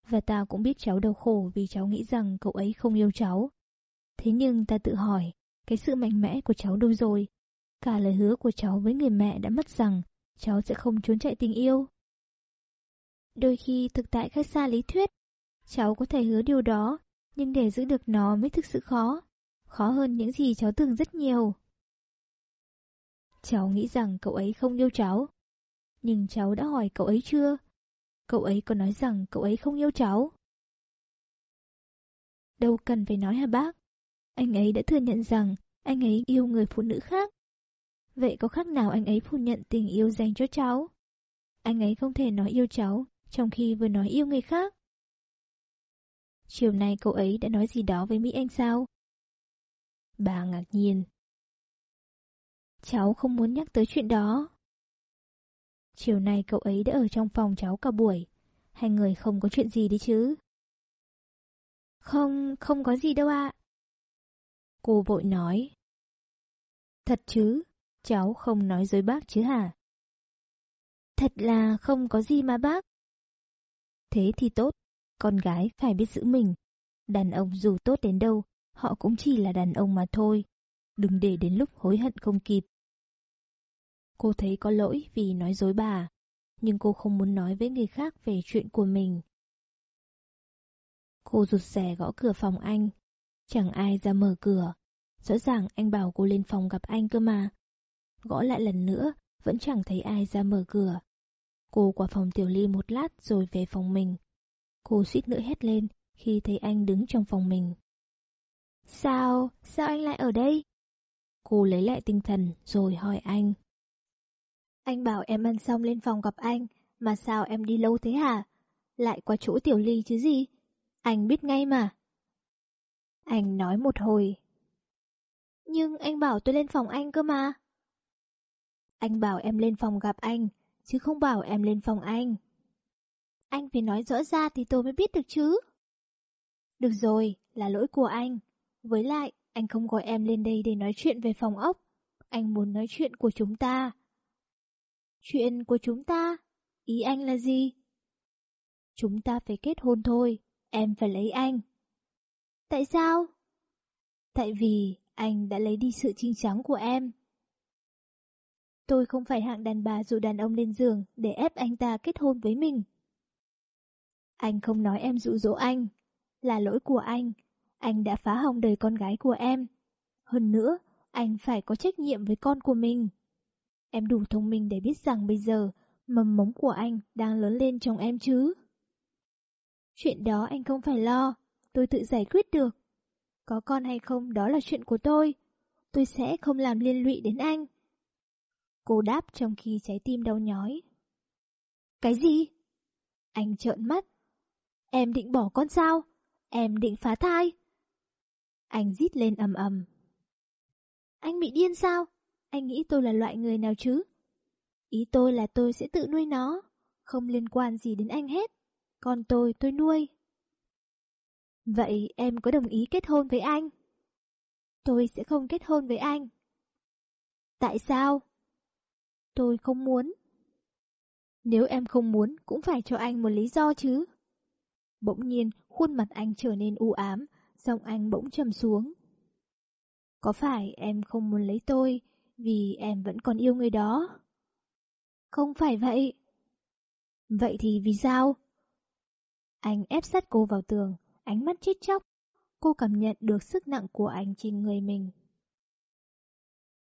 Và ta cũng biết cháu đau khổ vì cháu nghĩ rằng cậu ấy không yêu cháu. Thế nhưng ta tự hỏi, cái sự mạnh mẽ của cháu đâu rồi? Cả lời hứa của cháu với người mẹ đã mất rằng cháu sẽ không trốn chạy tình yêu. Đôi khi thực tại khác xa lý thuyết, cháu có thể hứa điều đó, nhưng để giữ được nó mới thực sự khó, khó hơn những gì cháu tưởng rất nhiều. Cháu nghĩ rằng cậu ấy không yêu cháu, nhưng cháu đã hỏi cậu ấy chưa? Cậu ấy có nói rằng cậu ấy không yêu cháu. Đâu cần phải nói hả bác? Anh ấy đã thừa nhận rằng anh ấy yêu người phụ nữ khác. Vậy có khác nào anh ấy phủ nhận tình yêu dành cho cháu? Anh ấy không thể nói yêu cháu trong khi vừa nói yêu người khác. Chiều nay cậu ấy đã nói gì đó với Mỹ Anh sao? Bà ngạc nhiên. Cháu không muốn nhắc tới chuyện đó. Chiều nay cậu ấy đã ở trong phòng cháu cả buổi. Hai người không có chuyện gì đi chứ? Không, không có gì đâu ạ. Cô vội nói. Thật chứ, cháu không nói dối bác chứ hả? Thật là không có gì mà bác. Thế thì tốt, con gái phải biết giữ mình. Đàn ông dù tốt đến đâu, họ cũng chỉ là đàn ông mà thôi. Đừng để đến lúc hối hận không kịp. Cô thấy có lỗi vì nói dối bà, nhưng cô không muốn nói với người khác về chuyện của mình. Cô rụt rè gõ cửa phòng anh. Chẳng ai ra mở cửa. Rõ ràng anh bảo cô lên phòng gặp anh cơ mà. Gõ lại lần nữa, vẫn chẳng thấy ai ra mở cửa. Cô qua phòng Tiểu Ly một lát rồi về phòng mình. Cô suýt nữa hét lên khi thấy anh đứng trong phòng mình. Sao? Sao anh lại ở đây? Cô lấy lại tinh thần rồi hỏi anh. Anh bảo em ăn xong lên phòng gặp anh, mà sao em đi lâu thế hả? Lại qua chỗ tiểu ly chứ gì? Anh biết ngay mà. Anh nói một hồi. Nhưng anh bảo tôi lên phòng anh cơ mà. Anh bảo em lên phòng gặp anh, chứ không bảo em lên phòng anh. Anh phải nói rõ ra thì tôi mới biết được chứ. Được rồi, là lỗi của anh. Với lại, anh không gọi em lên đây để nói chuyện về phòng ốc. Anh muốn nói chuyện của chúng ta. Chuyện của chúng ta? Ý anh là gì? Chúng ta phải kết hôn thôi, em phải lấy anh. Tại sao? Tại vì anh đã lấy đi sự trinh trắng của em. Tôi không phải hạng đàn bà dụ đàn ông lên giường để ép anh ta kết hôn với mình. Anh không nói em dụ dỗ anh. Là lỗi của anh. Anh đã phá hỏng đời con gái của em. Hơn nữa, anh phải có trách nhiệm với con của mình. Em đủ thông minh để biết rằng bây giờ mầm mống của anh đang lớn lên trong em chứ. Chuyện đó anh không phải lo, tôi tự giải quyết được. Có con hay không đó là chuyện của tôi. Tôi sẽ không làm liên lụy đến anh. Cô đáp trong khi trái tim đau nhói. Cái gì? Anh trợn mắt. Em định bỏ con sao? Em định phá thai? Anh rít lên ầm ầm. Anh bị điên sao? Anh nghĩ tôi là loại người nào chứ? Ý tôi là tôi sẽ tự nuôi nó, không liên quan gì đến anh hết. Còn tôi, tôi nuôi. Vậy em có đồng ý kết hôn với anh? Tôi sẽ không kết hôn với anh. Tại sao? Tôi không muốn. Nếu em không muốn, cũng phải cho anh một lý do chứ. Bỗng nhiên, khuôn mặt anh trở nên u ám, giọng anh bỗng trầm xuống. Có phải em không muốn lấy tôi vì em vẫn còn yêu người đó? Không phải vậy. Vậy thì vì sao? Anh ép sát cô vào tường, ánh mắt chết chóc. Cô cảm nhận được sức nặng của anh trên người mình.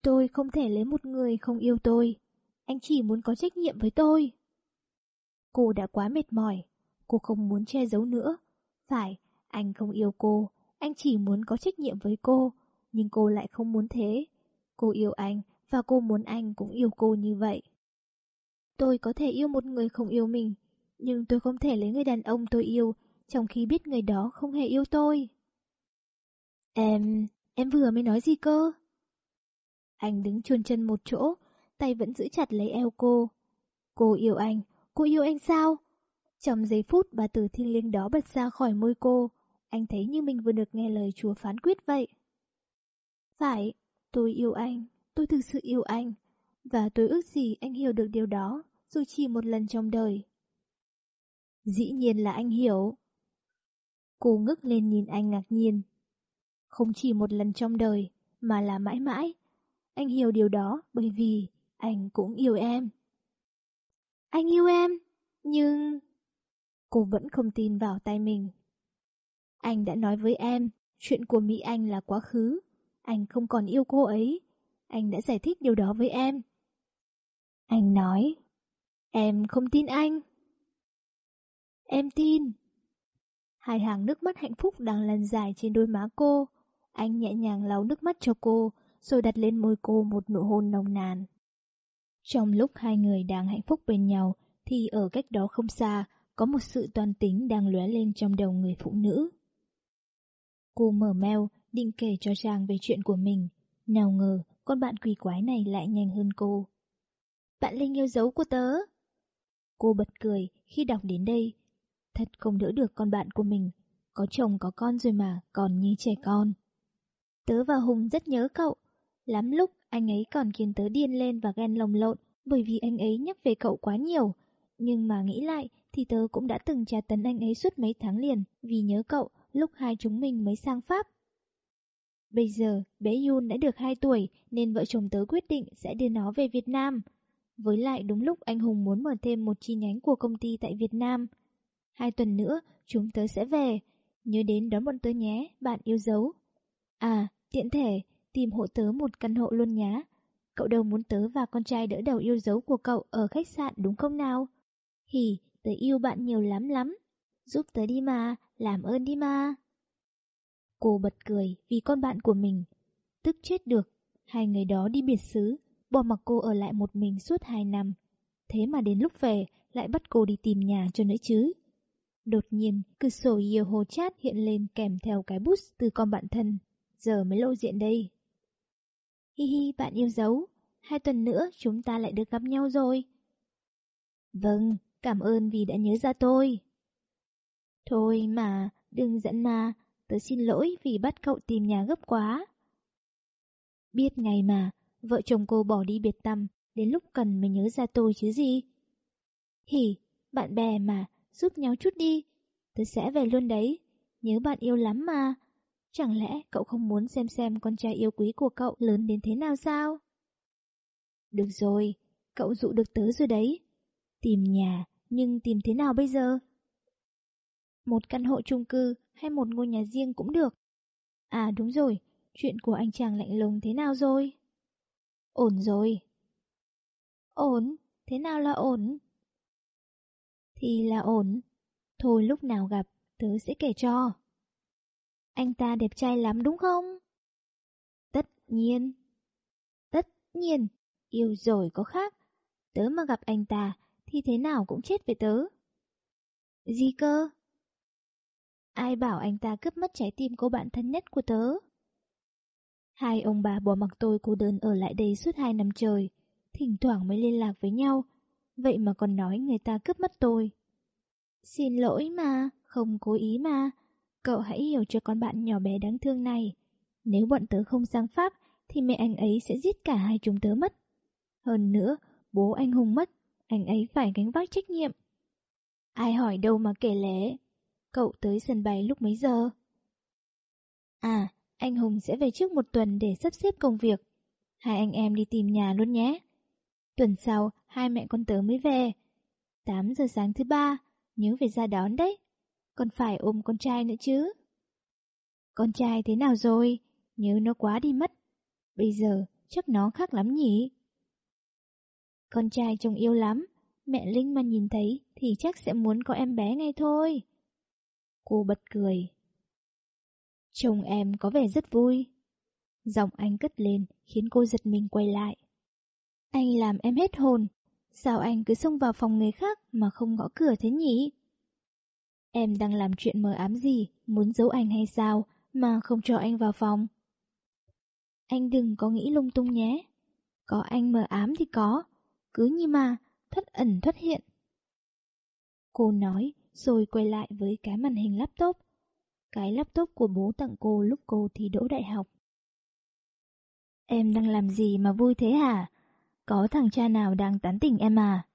Tôi không thể lấy một người không yêu tôi. Anh chỉ muốn có trách nhiệm với tôi. Cô đã quá mệt mỏi. Cô không muốn che giấu nữa. Phải, anh không yêu cô. Anh chỉ muốn có trách nhiệm với cô. Nhưng cô lại không muốn thế. Cô yêu anh và cô muốn anh cũng yêu cô như vậy. Tôi có thể yêu một người không yêu mình, nhưng tôi không thể lấy người đàn ông tôi yêu, trong khi biết người đó không hề yêu tôi. Em, em vừa mới nói gì cơ? Anh đứng chuồn chân một chỗ, tay vẫn giữ chặt lấy eo cô. Cô yêu anh, cô yêu anh sao? Trong giây phút bà tử thiên liêng đó bật ra khỏi môi cô, anh thấy như mình vừa được nghe lời Chúa phán quyết vậy. Phải, tôi yêu anh, tôi thực sự yêu anh, và tôi ước gì anh hiểu được điều đó, dù chỉ một lần trong đời. Dĩ nhiên là anh hiểu. Cô ngước lên nhìn anh ngạc nhiên. Không chỉ một lần trong đời, mà là mãi mãi. Anh hiểu điều đó bởi vì anh cũng yêu em. Anh yêu em, nhưng... Cô vẫn không tin vào tay mình. Anh đã nói với em, chuyện của Mỹ Anh là quá khứ. Anh không còn yêu cô ấy. Anh đã giải thích điều đó với em. Anh nói, em không tin anh. Em tin. Hai hàng nước mắt hạnh phúc đang lần dài trên đôi má cô. Anh nhẹ nhàng lau nước mắt cho cô, rồi đặt lên môi cô một nụ hôn nồng nàn. Trong lúc hai người đang hạnh phúc bên nhau, thì ở cách đó không xa, có một sự toàn tính đang lóe lên trong đầu người phụ nữ. Cô mở mail, định kể cho Trang về chuyện của mình. Nào ngờ, con bạn quỷ quái này lại nhanh hơn cô. Bạn Linh yêu dấu của tớ. Cô bật cười khi đọc đến đây. Thật không đỡ được con bạn của mình. Có chồng có con rồi mà, còn như trẻ con. Tớ và Hùng rất nhớ cậu. Lắm lúc anh ấy còn khiến tớ điên lên và ghen lồng lộn bởi vì anh ấy nhắc về cậu quá nhiều. Nhưng mà nghĩ lại thì tớ cũng đã từng tra tấn anh ấy suốt mấy tháng liền vì nhớ cậu lúc hai chúng mình mới sang Pháp. Bây giờ, bé Yun đã được 2 tuổi nên vợ chồng tớ quyết định sẽ đưa nó về Việt Nam. Với lại đúng lúc anh Hùng muốn mở thêm một chi nhánh của công ty tại Việt Nam. Hai tuần nữa, chúng tớ sẽ về. Nhớ đến đón bọn tớ nhé, bạn yêu dấu. À, tiện thể, tìm hộ tớ một căn hộ luôn nhá. Cậu đâu muốn tớ và con trai đỡ đầu yêu dấu của cậu ở khách sạn đúng không nào? Hì, tớ yêu bạn nhiều lắm lắm. Giúp tớ đi mà, làm ơn đi mà. Cô bật cười vì con bạn của mình. Tức chết được, hai người đó đi biệt xứ, bỏ mặc cô ở lại một mình suốt hai năm. Thế mà đến lúc về, lại bắt cô đi tìm nhà cho nữa chứ. Đột nhiên, cửa sổ hồ chat hiện lên kèm theo cái bút từ con bạn thân. Giờ mới lộ diện đây. Hi hi, bạn yêu dấu. Hai tuần nữa chúng ta lại được gặp nhau rồi. Vâng, cảm ơn vì đã nhớ ra tôi. Thôi mà, đừng giận mà, tớ xin lỗi vì bắt cậu tìm nhà gấp quá. Biết ngày mà, vợ chồng cô bỏ đi biệt tâm, đến lúc cần mới nhớ ra tôi chứ gì. Hỉ, bạn bè mà, giúp nhau chút đi, tớ sẽ về luôn đấy, nhớ bạn yêu lắm mà. Chẳng lẽ cậu không muốn xem xem con trai yêu quý của cậu lớn đến thế nào sao? Được rồi, cậu dụ được tớ rồi đấy. Tìm nhà, nhưng tìm thế nào bây giờ? Một căn hộ chung cư hay một ngôi nhà riêng cũng được. À đúng rồi, chuyện của anh chàng lạnh lùng thế nào rồi? Ổn rồi. Ổn? Thế nào là ổn? Thì là ổn. Thôi lúc nào gặp, tớ sẽ kể cho. Anh ta đẹp trai lắm đúng không? Tất nhiên. Tất nhiên, yêu rồi có khác. Tớ mà gặp anh ta thì thế nào cũng chết với tớ. Gì cơ? Ai bảo anh ta cướp mất trái tim cô bạn thân nhất của tớ? Hai ông bà bỏ mặc tôi cô đơn ở lại đây suốt hai năm trời, thỉnh thoảng mới liên lạc với nhau, vậy mà còn nói người ta cướp mất tôi. Xin lỗi mà, không cố ý mà, cậu hãy hiểu cho con bạn nhỏ bé đáng thương này. Nếu bọn tớ không sang Pháp, thì mẹ anh ấy sẽ giết cả hai chúng tớ mất. Hơn nữa, bố anh Hùng mất, anh ấy phải gánh vác trách nhiệm. Ai hỏi đâu mà kể lẽ. Cậu tới sân bay lúc mấy giờ? À, anh Hùng sẽ về trước một tuần để sắp xếp công việc. Hai anh em đi tìm nhà luôn nhé. Tuần sau, hai mẹ con tớ mới về. 8 giờ sáng thứ ba, nhớ về ra đón đấy. Còn phải ôm con trai nữa chứ. Con trai thế nào rồi? Nhớ nó quá đi mất. Bây giờ chắc nó khác lắm nhỉ? Con trai trông yêu lắm. Mẹ Linh mà nhìn thấy thì chắc sẽ muốn có em bé ngay thôi. Cô bật cười. Chồng em có vẻ rất vui. Giọng anh cất lên, khiến cô giật mình quay lại. Anh làm em hết hồn. Sao anh cứ xông vào phòng người khác mà không gõ cửa thế nhỉ? Em đang làm chuyện mờ ám gì, muốn giấu anh hay sao mà không cho anh vào phòng? Anh đừng có nghĩ lung tung nhé. Có anh mờ ám thì có, cứ như mà, thất ẩn thất hiện. Cô nói rồi quay lại với cái màn hình laptop. Cái laptop của bố tặng cô lúc cô thi đỗ đại học. Em đang làm gì mà vui thế hả? Có thằng cha nào đang tán tỉnh em à?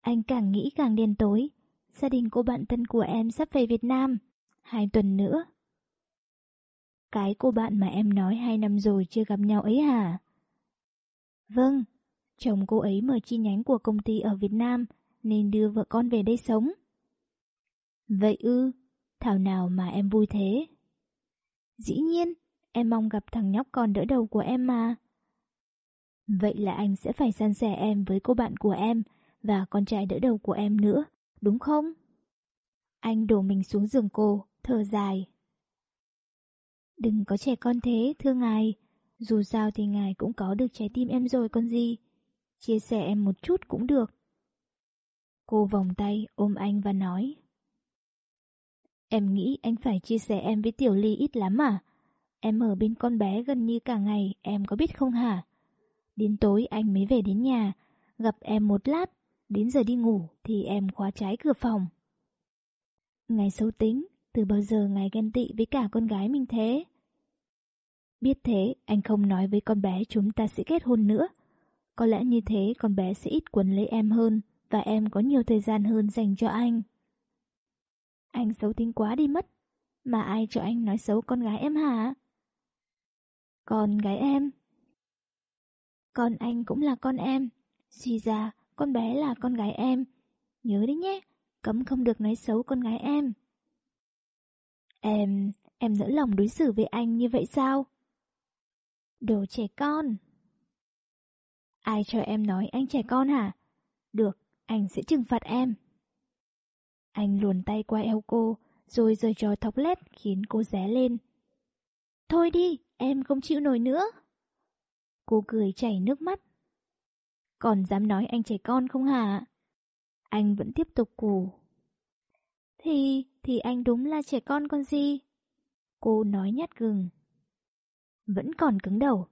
Anh càng nghĩ càng đen tối. Gia đình cô bạn thân của em sắp về Việt Nam. Hai tuần nữa. Cái cô bạn mà em nói hai năm rồi chưa gặp nhau ấy hả? Vâng, chồng cô ấy mở chi nhánh của công ty ở Việt Nam nên đưa vợ con về đây sống. Vậy ư, thảo nào mà em vui thế? Dĩ nhiên, em mong gặp thằng nhóc con đỡ đầu của em mà. Vậy là anh sẽ phải san sẻ em với cô bạn của em và con trai đỡ đầu của em nữa, đúng không? Anh đổ mình xuống giường cô, thở dài. Đừng có trẻ con thế, thưa ngài. Dù sao thì ngài cũng có được trái tim em rồi con gì. Chia sẻ em một chút cũng được. Cô vòng tay ôm anh và nói. Em nghĩ anh phải chia sẻ em với Tiểu Ly ít lắm à? Em ở bên con bé gần như cả ngày, em có biết không hả? Đến tối anh mới về đến nhà, gặp em một lát, đến giờ đi ngủ thì em khóa trái cửa phòng. Ngài xấu tính, từ bao giờ ngài ghen tị với cả con gái mình thế? Biết thế, anh không nói với con bé chúng ta sẽ kết hôn nữa. Có lẽ như thế con bé sẽ ít quấn lấy em hơn và em có nhiều thời gian hơn dành cho anh. Anh xấu tính quá đi mất. Mà ai cho anh nói xấu con gái em hả? Con gái em? Con anh cũng là con em. Suy ra, con bé là con gái em. Nhớ đấy nhé, cấm không được nói xấu con gái em. Em, em nỡ lòng đối xử với anh như vậy sao? Đồ trẻ con. Ai cho em nói anh trẻ con hả? Được, anh sẽ trừng phạt em. Anh luồn tay qua eo cô, rồi rời trò thọc lét khiến cô ré lên. Thôi đi, em không chịu nổi nữa. Cô cười chảy nước mắt. Còn dám nói anh trẻ con không hả? Anh vẫn tiếp tục cù. Thì, thì anh đúng là trẻ con con gì? Cô nói nhát gừng. Vẫn còn cứng đầu.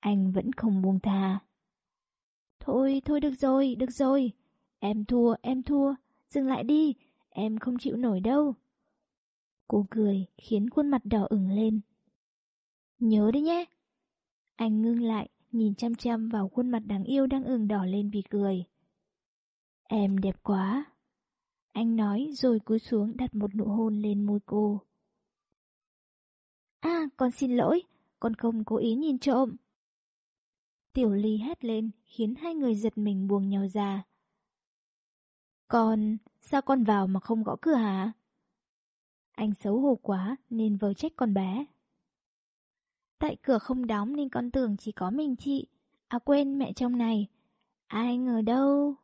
Anh vẫn không buông tha. Thôi, thôi được rồi, được rồi. Em thua, em thua. Dừng lại đi, em không chịu nổi đâu. Cô cười, khiến khuôn mặt đỏ ửng lên. Nhớ đấy nhé. Anh ngưng lại, nhìn chăm chăm vào khuôn mặt đáng yêu đang ửng đỏ lên vì cười. Em đẹp quá. Anh nói rồi cúi xuống đặt một nụ hôn lên môi cô. À, con xin lỗi, con không cố ý nhìn trộm. Tiểu Ly hét lên, khiến hai người giật mình buông nhau ra. Con, sao con vào mà không gõ cửa hả? Anh xấu hổ quá nên vờ trách con bé. Tại cửa không đóng nên con tưởng chỉ có mình chị. À quên mẹ trong này. Ai ngờ đâu.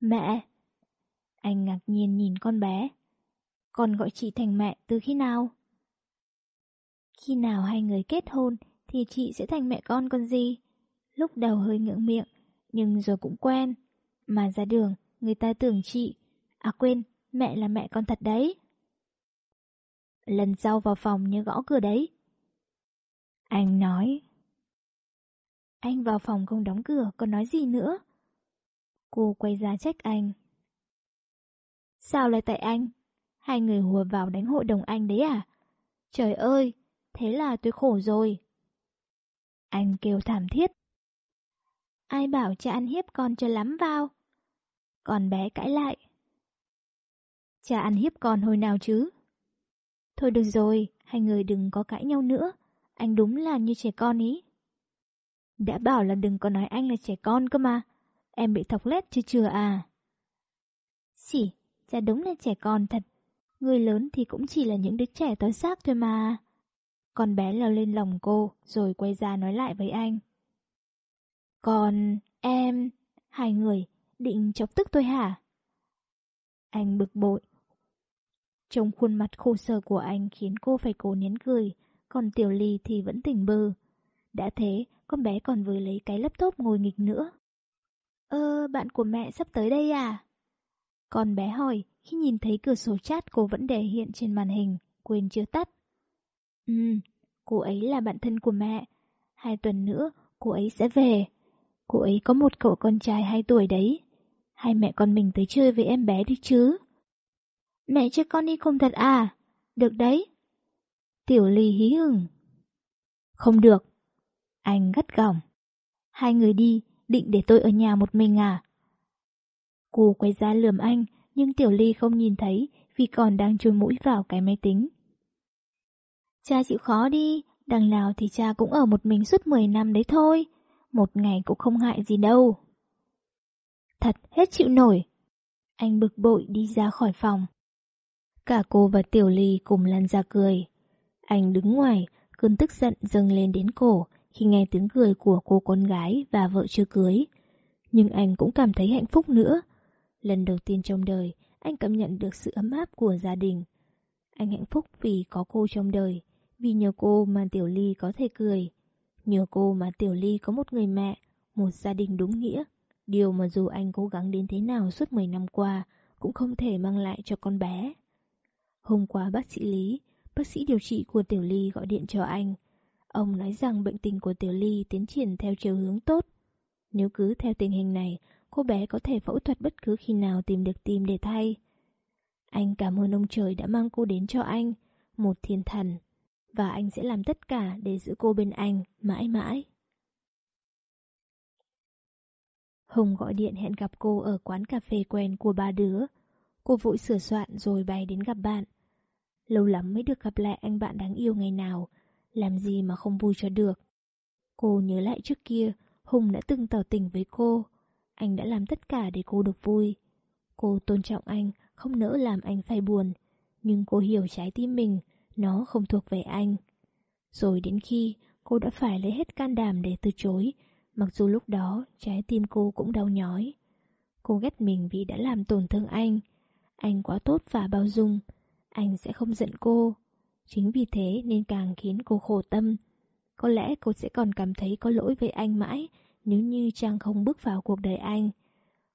Mẹ! Anh ngạc nhiên nhìn con bé. Con gọi chị thành mẹ từ khi nào? Khi nào hai người kết hôn thì chị sẽ thành mẹ con con gì? Lúc đầu hơi ngượng miệng, nhưng rồi cũng quen. Mà ra đường, người ta tưởng chị. À quên, mẹ là mẹ con thật đấy. Lần sau vào phòng nhớ gõ cửa đấy. Anh nói. Anh vào phòng không đóng cửa, còn nói gì nữa? Cô quay ra trách anh. Sao lại tại anh? Hai người hùa vào đánh hội đồng anh đấy à? Trời ơi, thế là tôi khổ rồi. Anh kêu thảm thiết. Ai bảo cha ăn hiếp con cho lắm vào? Còn bé cãi lại. Cha ăn hiếp con hồi nào chứ? Thôi được rồi, hai người đừng có cãi nhau nữa. Anh đúng là như trẻ con ý. Đã bảo là đừng có nói anh là trẻ con cơ mà. Em bị thọc lét chưa chưa à? Chỉ, cha đúng là trẻ con thật. Người lớn thì cũng chỉ là những đứa trẻ tối xác thôi mà. Con bé leo lên lòng cô, rồi quay ra nói lại với anh. Còn, em, hai người, định chọc tức tôi hả? Anh bực bội. Trông khuôn mặt khô sờ của anh khiến cô phải cố nén cười, còn Tiểu Ly thì vẫn tỉnh bơ. Đã thế, con bé còn vừa lấy cái laptop ngồi nghịch nữa. Ơ, bạn của mẹ sắp tới đây à? Con bé hỏi, khi nhìn thấy cửa sổ chat cô vẫn để hiện trên màn hình, quên chưa tắt. Ừ, cô ấy là bạn thân của mẹ. Hai tuần nữa, cô ấy sẽ về. Cô ấy có một cậu con trai hai tuổi đấy. Hai mẹ con mình tới chơi với em bé đi chứ. Mẹ cho con đi không thật à? Được đấy. Tiểu Ly hí hửng. Không được. Anh gắt gỏng. Hai người đi, định để tôi ở nhà một mình à? Cô quay ra lườm anh, nhưng Tiểu Ly không nhìn thấy vì còn đang chui mũi vào cái máy tính. Cha chịu khó đi, đằng nào thì cha cũng ở một mình suốt 10 năm đấy thôi. Một ngày cũng không hại gì đâu. Thật hết chịu nổi. Anh bực bội đi ra khỏi phòng. Cả cô và Tiểu Ly cùng lăn ra cười. Anh đứng ngoài, cơn tức giận dâng lên đến cổ khi nghe tiếng cười của cô con gái và vợ chưa cưới. Nhưng anh cũng cảm thấy hạnh phúc nữa. Lần đầu tiên trong đời, anh cảm nhận được sự ấm áp của gia đình. Anh hạnh phúc vì có cô trong đời, vì nhờ cô mà Tiểu Ly có thể cười. Nhờ cô mà Tiểu Ly có một người mẹ, một gia đình đúng nghĩa. Điều mà dù anh cố gắng đến thế nào suốt 10 năm qua, cũng không thể mang lại cho con bé. Hôm qua bác sĩ Lý, bác sĩ điều trị của Tiểu Ly gọi điện cho anh. Ông nói rằng bệnh tình của Tiểu Ly tiến triển theo chiều hướng tốt. Nếu cứ theo tình hình này, cô bé có thể phẫu thuật bất cứ khi nào tìm được tim để thay. Anh cảm ơn ông trời đã mang cô đến cho anh, một thiên thần, và anh sẽ làm tất cả để giữ cô bên anh mãi mãi. Hùng gọi điện hẹn gặp cô ở quán cà phê quen của ba đứa. Cô vội sửa soạn rồi bay đến gặp bạn. Lâu lắm mới được gặp lại anh bạn đáng yêu ngày nào, làm gì mà không vui cho được. Cô nhớ lại trước kia, Hùng đã từng tỏ tình với cô. Anh đã làm tất cả để cô được vui. Cô tôn trọng anh, không nỡ làm anh phải buồn. Nhưng cô hiểu trái tim mình, nó không thuộc về anh. Rồi đến khi cô đã phải lấy hết can đảm để từ chối, mặc dù lúc đó trái tim cô cũng đau nhói. Cô ghét mình vì đã làm tổn thương anh. Anh quá tốt và bao dung. Anh sẽ không giận cô. Chính vì thế nên càng khiến cô khổ tâm. Có lẽ cô sẽ còn cảm thấy có lỗi với anh mãi nếu như Trang không bước vào cuộc đời anh.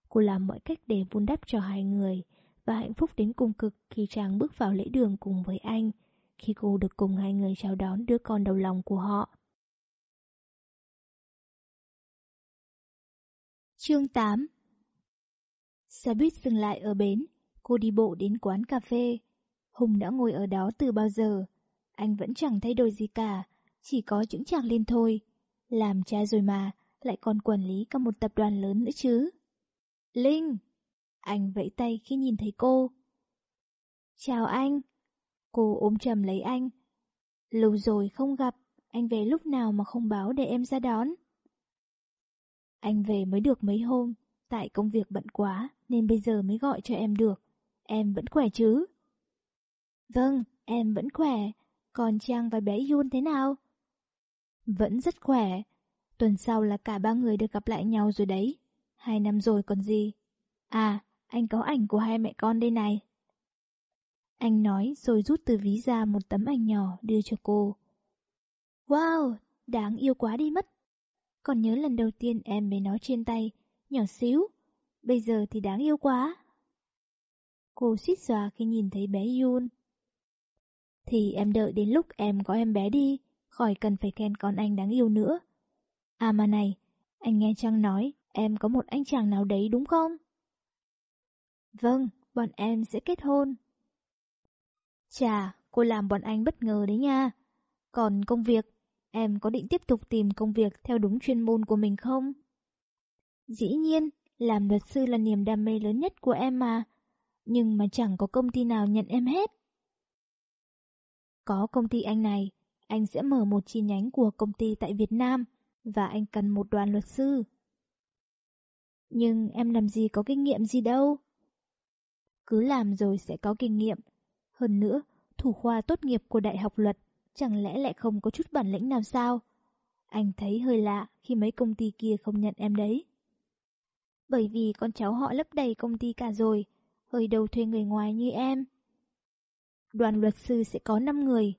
Cô làm mọi cách để vun đắp cho hai người và hạnh phúc đến cùng cực khi Trang bước vào lễ đường cùng với anh, khi cô được cùng hai người chào đón đứa con đầu lòng của họ. Chương 8 Xe buýt dừng lại ở bến, cô đi bộ đến quán cà phê. Hùng đã ngồi ở đó từ bao giờ. Anh vẫn chẳng thay đổi gì cả, chỉ có chững chạc lên thôi. Làm cha rồi mà, lại còn quản lý cả một tập đoàn lớn nữa chứ. Linh! Anh vẫy tay khi nhìn thấy cô. Chào anh! Cô ôm chầm lấy anh. Lâu rồi không gặp, anh về lúc nào mà không báo để em ra đón. Anh về mới được mấy hôm, tại công việc bận quá nên bây giờ mới gọi cho em được. Em vẫn khỏe chứ? Vâng, em vẫn khỏe. Còn Trang và bé Yun thế nào? Vẫn rất khỏe. Tuần sau là cả ba người được gặp lại nhau rồi đấy. Hai năm rồi còn gì. À, anh có ảnh của hai mẹ con đây này. Anh nói rồi rút từ ví ra một tấm ảnh nhỏ đưa cho cô. Wow, đáng yêu quá đi mất. Còn nhớ lần đầu tiên em mới nó trên tay, nhỏ xíu. Bây giờ thì đáng yêu quá. Cô suýt xòa khi nhìn thấy bé Yun. Thì em đợi đến lúc em có em bé đi, khỏi cần phải khen con anh đáng yêu nữa. À mà này, anh nghe Trang nói em có một anh chàng nào đấy đúng không? Vâng, bọn em sẽ kết hôn. Chà, cô làm bọn anh bất ngờ đấy nha. Còn công việc, em có định tiếp tục tìm công việc theo đúng chuyên môn của mình không? Dĩ nhiên, làm luật sư là niềm đam mê lớn nhất của em mà. Nhưng mà chẳng có công ty nào nhận em hết. Có công ty anh này, anh sẽ mở một chi nhánh của công ty tại Việt Nam và anh cần một đoàn luật sư. Nhưng em làm gì có kinh nghiệm gì đâu. Cứ làm rồi sẽ có kinh nghiệm. Hơn nữa, thủ khoa tốt nghiệp của Đại học Luật chẳng lẽ lại không có chút bản lĩnh nào sao? Anh thấy hơi lạ khi mấy công ty kia không nhận em đấy. Bởi vì con cháu họ lấp đầy công ty cả rồi, hơi đầu thuê người ngoài như em. Đoàn luật sư sẽ có 5 người.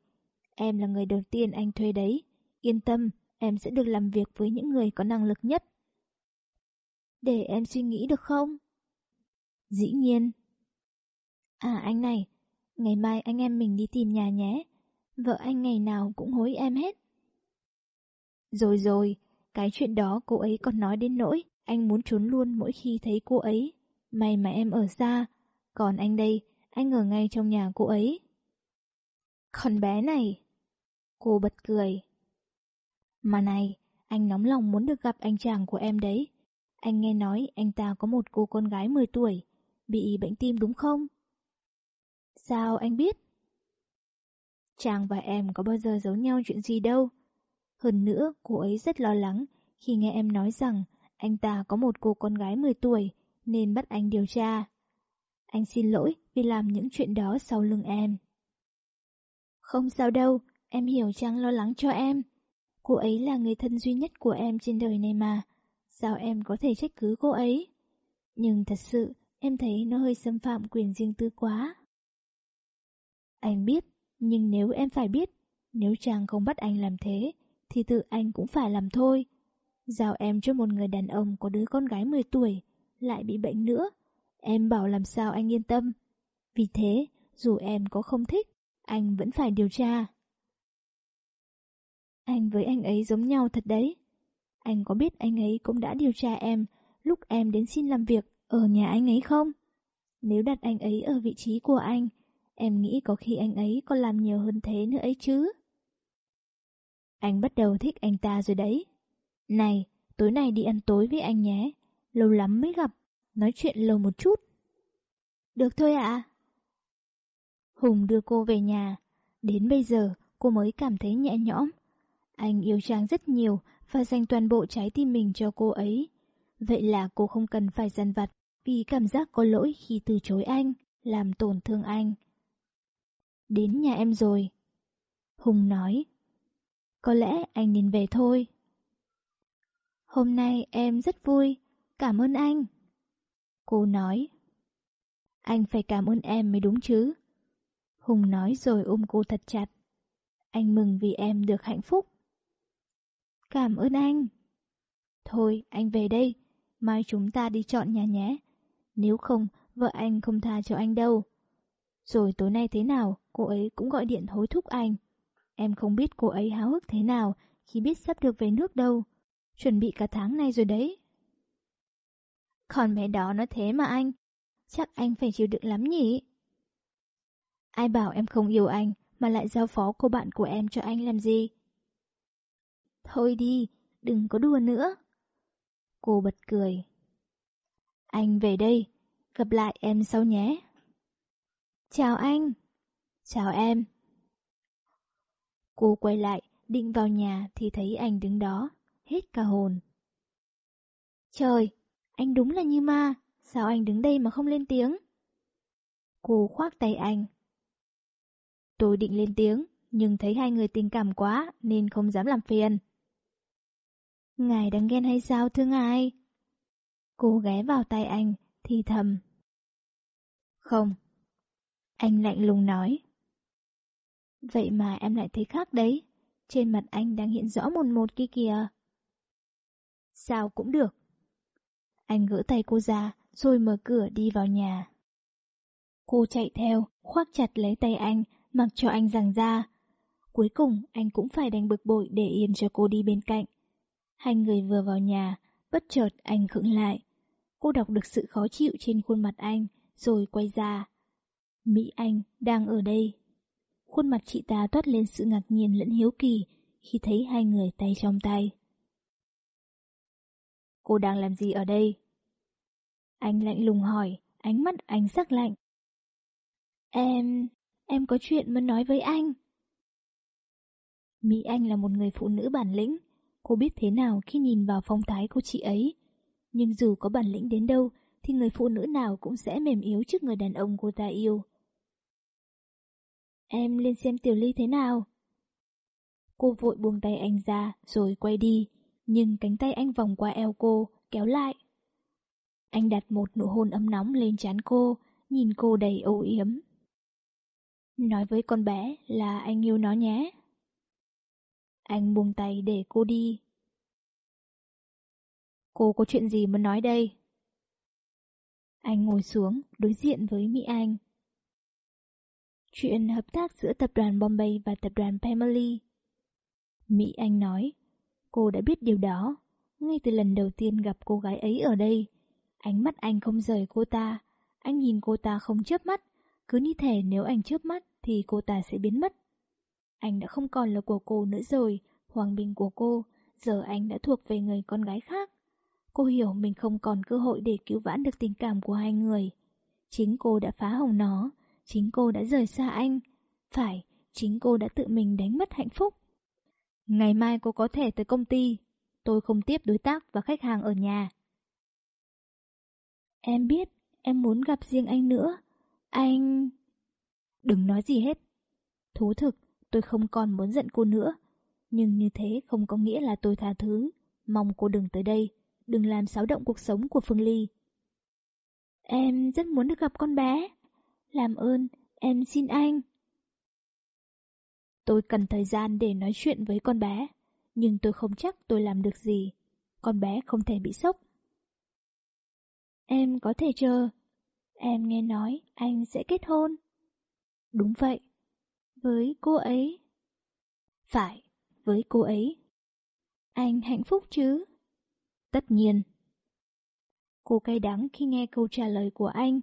Em là người đầu tiên anh thuê đấy. Yên tâm, em sẽ được làm việc với những người có năng lực nhất. Để em suy nghĩ được không? Dĩ nhiên. À anh này, ngày mai anh em mình đi tìm nhà nhé. Vợ anh ngày nào cũng hối em hết. Rồi rồi, cái chuyện đó cô ấy còn nói đến nỗi anh muốn trốn luôn mỗi khi thấy cô ấy. May mà em ở xa, còn anh đây, anh ở ngay trong nhà cô ấy. Con bé này. Cô bật cười. Mà này, anh nóng lòng muốn được gặp anh chàng của em đấy. Anh nghe nói anh ta có một cô con gái 10 tuổi, bị bệnh tim đúng không? Sao anh biết? Chàng và em có bao giờ giấu nhau chuyện gì đâu. Hơn nữa, cô ấy rất lo lắng khi nghe em nói rằng anh ta có một cô con gái 10 tuổi nên bắt anh điều tra. Anh xin lỗi vì làm những chuyện đó sau lưng em. Không sao đâu, em hiểu Trang lo lắng cho em. Cô ấy là người thân duy nhất của em trên đời này mà. Sao em có thể trách cứ cô ấy? Nhưng thật sự, em thấy nó hơi xâm phạm quyền riêng tư quá. Anh biết, nhưng nếu em phải biết, nếu chàng không bắt anh làm thế, thì tự anh cũng phải làm thôi. Giao em cho một người đàn ông có đứa con gái 10 tuổi, lại bị bệnh nữa. Em bảo làm sao anh yên tâm. Vì thế, dù em có không thích, anh vẫn phải điều tra. Anh với anh ấy giống nhau thật đấy. Anh có biết anh ấy cũng đã điều tra em lúc em đến xin làm việc ở nhà anh ấy không? Nếu đặt anh ấy ở vị trí của anh, em nghĩ có khi anh ấy còn làm nhiều hơn thế nữa ấy chứ. Anh bắt đầu thích anh ta rồi đấy. Này, tối nay đi ăn tối với anh nhé. Lâu lắm mới gặp, nói chuyện lâu một chút. Được thôi ạ. Hùng đưa cô về nhà. Đến bây giờ, cô mới cảm thấy nhẹ nhõm. Anh yêu Trang rất nhiều và dành toàn bộ trái tim mình cho cô ấy. Vậy là cô không cần phải dằn vặt vì cảm giác có lỗi khi từ chối anh, làm tổn thương anh. Đến nhà em rồi. Hùng nói. Có lẽ anh nên về thôi. Hôm nay em rất vui, cảm ơn anh. Cô nói. Anh phải cảm ơn em mới đúng chứ. Hùng nói rồi ôm cô thật chặt. Anh mừng vì em được hạnh phúc. Cảm ơn anh. Thôi, anh về đây. Mai chúng ta đi chọn nhà nhé. Nếu không, vợ anh không tha cho anh đâu. Rồi tối nay thế nào, cô ấy cũng gọi điện hối thúc anh. Em không biết cô ấy háo hức thế nào khi biết sắp được về nước đâu. Chuẩn bị cả tháng này rồi đấy. Còn mẹ đó nó thế mà anh. Chắc anh phải chịu đựng lắm nhỉ? Ai bảo em không yêu anh mà lại giao phó cô bạn của em cho anh làm gì? Thôi đi, đừng có đùa nữa. Cô bật cười. Anh về đây, gặp lại em sau nhé. Chào anh. Chào em. Cô quay lại, định vào nhà thì thấy anh đứng đó, hết cả hồn. Trời, anh đúng là như ma, sao anh đứng đây mà không lên tiếng? Cô khoác tay anh. Tôi định lên tiếng, nhưng thấy hai người tình cảm quá nên không dám làm phiền. Ngài đang ghen hay sao thưa ngài? Cô ghé vào tay anh, thì thầm. Không. Anh lạnh lùng nói. Vậy mà em lại thấy khác đấy. Trên mặt anh đang hiện rõ một một kia kìa. Sao cũng được. Anh gỡ tay cô ra, rồi mở cửa đi vào nhà. Cô chạy theo, khoác chặt lấy tay anh, mặc cho anh rằng ra. Cuối cùng, anh cũng phải đành bực bội để yên cho cô đi bên cạnh. Hai người vừa vào nhà, bất chợt anh khựng lại. Cô đọc được sự khó chịu trên khuôn mặt anh, rồi quay ra. Mỹ Anh đang ở đây. Khuôn mặt chị ta toát lên sự ngạc nhiên lẫn hiếu kỳ khi thấy hai người tay trong tay. Cô đang làm gì ở đây? Anh lạnh lùng hỏi, ánh mắt anh sắc lạnh. Em em có chuyện muốn nói với anh. Mỹ Anh là một người phụ nữ bản lĩnh, cô biết thế nào khi nhìn vào phong thái của chị ấy. Nhưng dù có bản lĩnh đến đâu, thì người phụ nữ nào cũng sẽ mềm yếu trước người đàn ông cô ta yêu. Em lên xem Tiểu Ly thế nào? Cô vội buông tay anh ra rồi quay đi, nhưng cánh tay anh vòng qua eo cô, kéo lại. Anh đặt một nụ hôn ấm nóng lên trán cô, nhìn cô đầy âu yếm. Nói với con bé là anh yêu nó nhé. Anh buông tay để cô đi. Cô có chuyện gì muốn nói đây? Anh ngồi xuống, đối diện với Mỹ Anh. Chuyện hợp tác giữa tập đoàn Bombay và tập đoàn Family. Mỹ Anh nói, cô đã biết điều đó, ngay từ lần đầu tiên gặp cô gái ấy ở đây. Ánh mắt anh không rời cô ta, anh nhìn cô ta không chớp mắt, cứ như thể nếu anh chớp mắt thì cô ta sẽ biến mất. Anh đã không còn là của cô nữa rồi, hoàng bình của cô, giờ anh đã thuộc về người con gái khác. Cô hiểu mình không còn cơ hội để cứu vãn được tình cảm của hai người. Chính cô đã phá hỏng nó, chính cô đã rời xa anh. Phải, chính cô đã tự mình đánh mất hạnh phúc. Ngày mai cô có thể tới công ty. Tôi không tiếp đối tác và khách hàng ở nhà. Em biết, em muốn gặp riêng anh nữa. Anh... Đừng nói gì hết. Thú thực, tôi không còn muốn giận cô nữa. Nhưng như thế không có nghĩa là tôi tha thứ. Mong cô đừng tới đây đừng làm xáo động cuộc sống của Phương Ly. Em rất muốn được gặp con bé. Làm ơn, em xin anh. Tôi cần thời gian để nói chuyện với con bé, nhưng tôi không chắc tôi làm được gì. Con bé không thể bị sốc. Em có thể chờ. Em nghe nói anh sẽ kết hôn. Đúng vậy. Với cô ấy. Phải, với cô ấy. Anh hạnh phúc chứ? Tất nhiên. Cô cay đắng khi nghe câu trả lời của anh.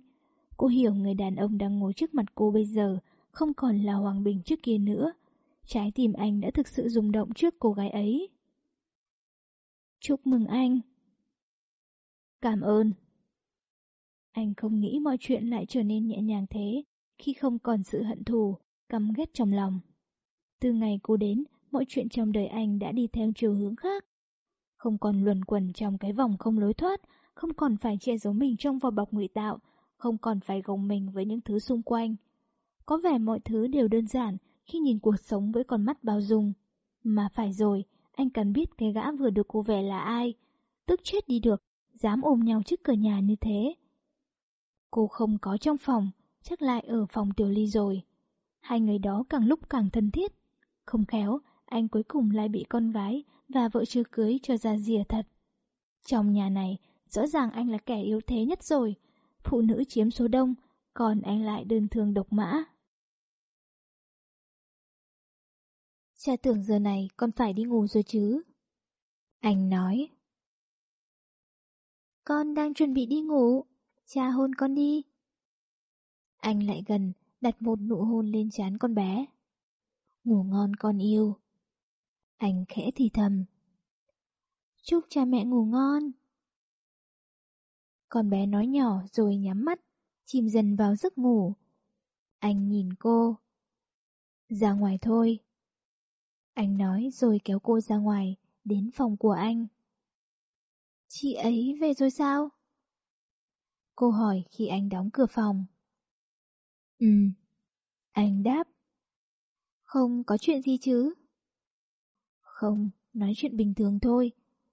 Cô hiểu người đàn ông đang ngồi trước mặt cô bây giờ không còn là Hoàng Bình trước kia nữa. Trái tim anh đã thực sự rung động trước cô gái ấy. Chúc mừng anh. Cảm ơn. Anh không nghĩ mọi chuyện lại trở nên nhẹ nhàng thế khi không còn sự hận thù, căm ghét trong lòng. Từ ngày cô đến, mọi chuyện trong đời anh đã đi theo chiều hướng khác không còn luẩn quẩn trong cái vòng không lối thoát, không còn phải che giấu mình trong vỏ bọc ngụy tạo, không còn phải gồng mình với những thứ xung quanh. Có vẻ mọi thứ đều đơn giản khi nhìn cuộc sống với con mắt bao dung. Mà phải rồi, anh cần biết cái gã vừa được cô về là ai. Tức chết đi được, dám ôm nhau trước cửa nhà như thế. Cô không có trong phòng, chắc lại ở phòng tiểu ly rồi. Hai người đó càng lúc càng thân thiết. Không khéo, anh cuối cùng lại bị con gái và vợ chưa cưới cho ra rìa thật. Trong nhà này, rõ ràng anh là kẻ yếu thế nhất rồi. Phụ nữ chiếm số đông, còn anh lại đơn thương độc mã. Cha tưởng giờ này con phải đi ngủ rồi chứ. Anh nói. Con đang chuẩn bị đi ngủ, cha hôn con đi. Anh lại gần, đặt một nụ hôn lên trán con bé. Ngủ ngon con yêu. Anh khẽ thì thầm. Chúc cha mẹ ngủ ngon. Con bé nói nhỏ rồi nhắm mắt, chìm dần vào giấc ngủ. Anh nhìn cô. Ra ngoài thôi. Anh nói rồi kéo cô ra ngoài, đến phòng của anh. Chị ấy về rồi sao? Cô hỏi khi anh đóng cửa phòng. Ừ. Anh đáp. Không có chuyện gì chứ? Không, nói chuyện bình thường thôi.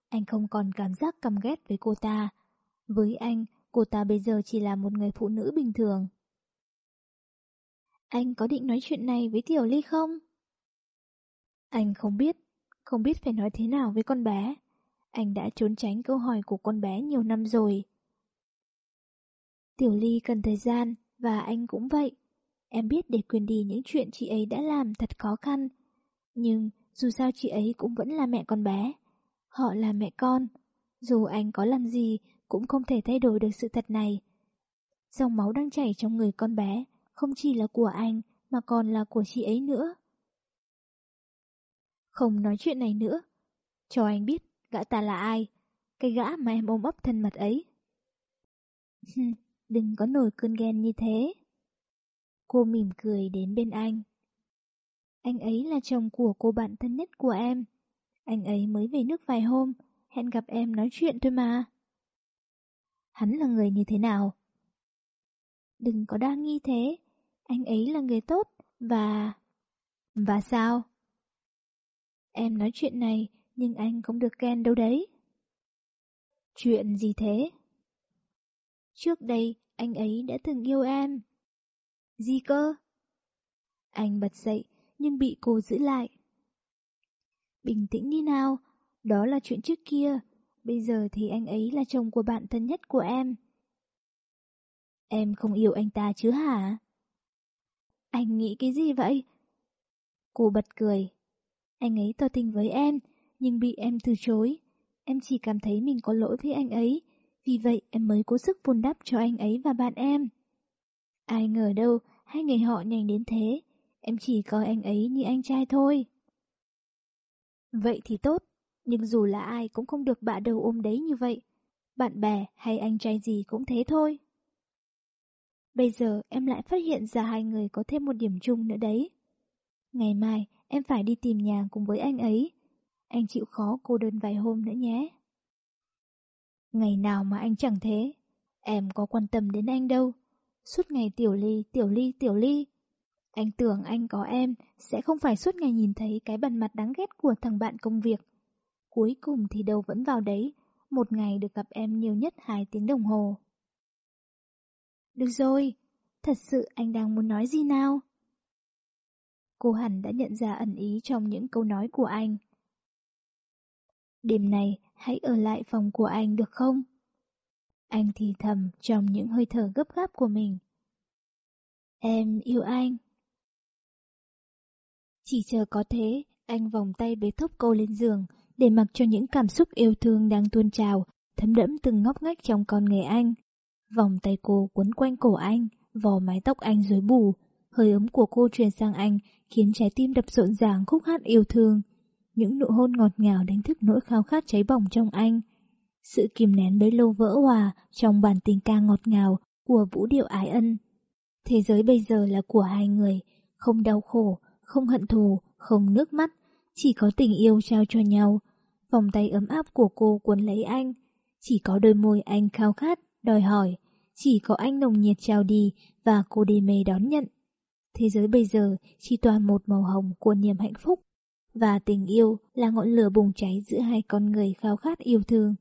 Anh không còn cảm giác căm ghét với cô ta. Với anh, cô ta bây giờ chỉ là một người phụ nữ bình thường. Anh có định nói chuyện này với Tiểu Ly không? Anh không biết, không biết phải nói thế nào với con bé. Anh đã trốn tránh câu hỏi của con bé nhiều năm rồi. Tiểu Ly cần thời gian, và anh cũng vậy. Em biết để quên đi những chuyện chị ấy đã làm thật khó khăn. Nhưng dù sao chị ấy cũng vẫn là mẹ con bé. Họ là mẹ con. Dù anh có làm gì cũng không thể thay đổi được sự thật này. Dòng máu đang chảy trong người con bé không chỉ là của anh mà còn là của chị ấy nữa. Không nói chuyện này nữa. Cho anh biết gã ta là ai. Cái gã mà em ôm ấp thân mật ấy. Đừng có nổi cơn ghen như thế. Cô mỉm cười đến bên anh. Anh ấy là chồng của cô bạn thân nhất của em. Anh ấy mới về nước vài hôm, hẹn gặp em nói chuyện thôi mà. Hắn là người như thế nào? Đừng có đa nghi thế, anh ấy là người tốt và... Và sao? Em nói chuyện này, nhưng anh không được ghen đâu đấy. Chuyện gì thế? Trước đây, anh ấy đã từng yêu em. Gì cơ? Anh bật dậy, nhưng bị cô giữ lại. Bình tĩnh đi nào, đó là chuyện trước kia, bây giờ thì anh ấy là chồng của bạn thân nhất của em. Em không yêu anh ta chứ hả? Anh nghĩ cái gì vậy? Cô bật cười. Anh ấy tỏ tình với em, nhưng bị em từ chối. Em chỉ cảm thấy mình có lỗi với anh ấy, vì vậy em mới cố sức vun đắp cho anh ấy và bạn em. Ai ngờ đâu, hai người họ nhanh đến thế, em chỉ coi anh ấy như anh trai thôi. Vậy thì tốt, nhưng dù là ai cũng không được bạ đầu ôm đấy như vậy. Bạn bè hay anh trai gì cũng thế thôi. Bây giờ em lại phát hiện ra hai người có thêm một điểm chung nữa đấy. Ngày mai em phải đi tìm nhà cùng với anh ấy. Anh chịu khó cô đơn vài hôm nữa nhé. Ngày nào mà anh chẳng thế, em có quan tâm đến anh đâu. Suốt ngày tiểu ly, tiểu ly, tiểu ly. Anh tưởng anh có em, sẽ không phải suốt ngày nhìn thấy cái bần mặt đáng ghét của thằng bạn công việc. Cuối cùng thì đâu vẫn vào đấy, một ngày được gặp em nhiều nhất hai tiếng đồng hồ. Được rồi, thật sự anh đang muốn nói gì nào? Cô hẳn đã nhận ra ẩn ý trong những câu nói của anh. Đêm này hãy ở lại phòng của anh được không? Anh thì thầm trong những hơi thở gấp gáp của mình. Em yêu anh. Chỉ chờ có thế, anh vòng tay bế thốc cô lên giường, để mặc cho những cảm xúc yêu thương đang tuôn trào, thấm đẫm từng ngóc ngách trong con người anh. Vòng tay cô quấn quanh cổ anh, vò mái tóc anh rối bù, hơi ấm của cô truyền sang anh, khiến trái tim đập rộn ràng khúc hát yêu thương. Những nụ hôn ngọt ngào đánh thức nỗi khao khát cháy bỏng trong anh. Sự kìm nén bấy lâu vỡ hòa trong bản tình ca ngọt ngào của vũ điệu ái ân. Thế giới bây giờ là của hai người, không đau khổ, không hận thù, không nước mắt, chỉ có tình yêu trao cho nhau. Vòng tay ấm áp của cô cuốn lấy anh, chỉ có đôi môi anh khao khát, đòi hỏi, chỉ có anh nồng nhiệt trao đi và cô đê mê đón nhận. Thế giới bây giờ chỉ toàn một màu hồng của niềm hạnh phúc, và tình yêu là ngọn lửa bùng cháy giữa hai con người khao khát yêu thương.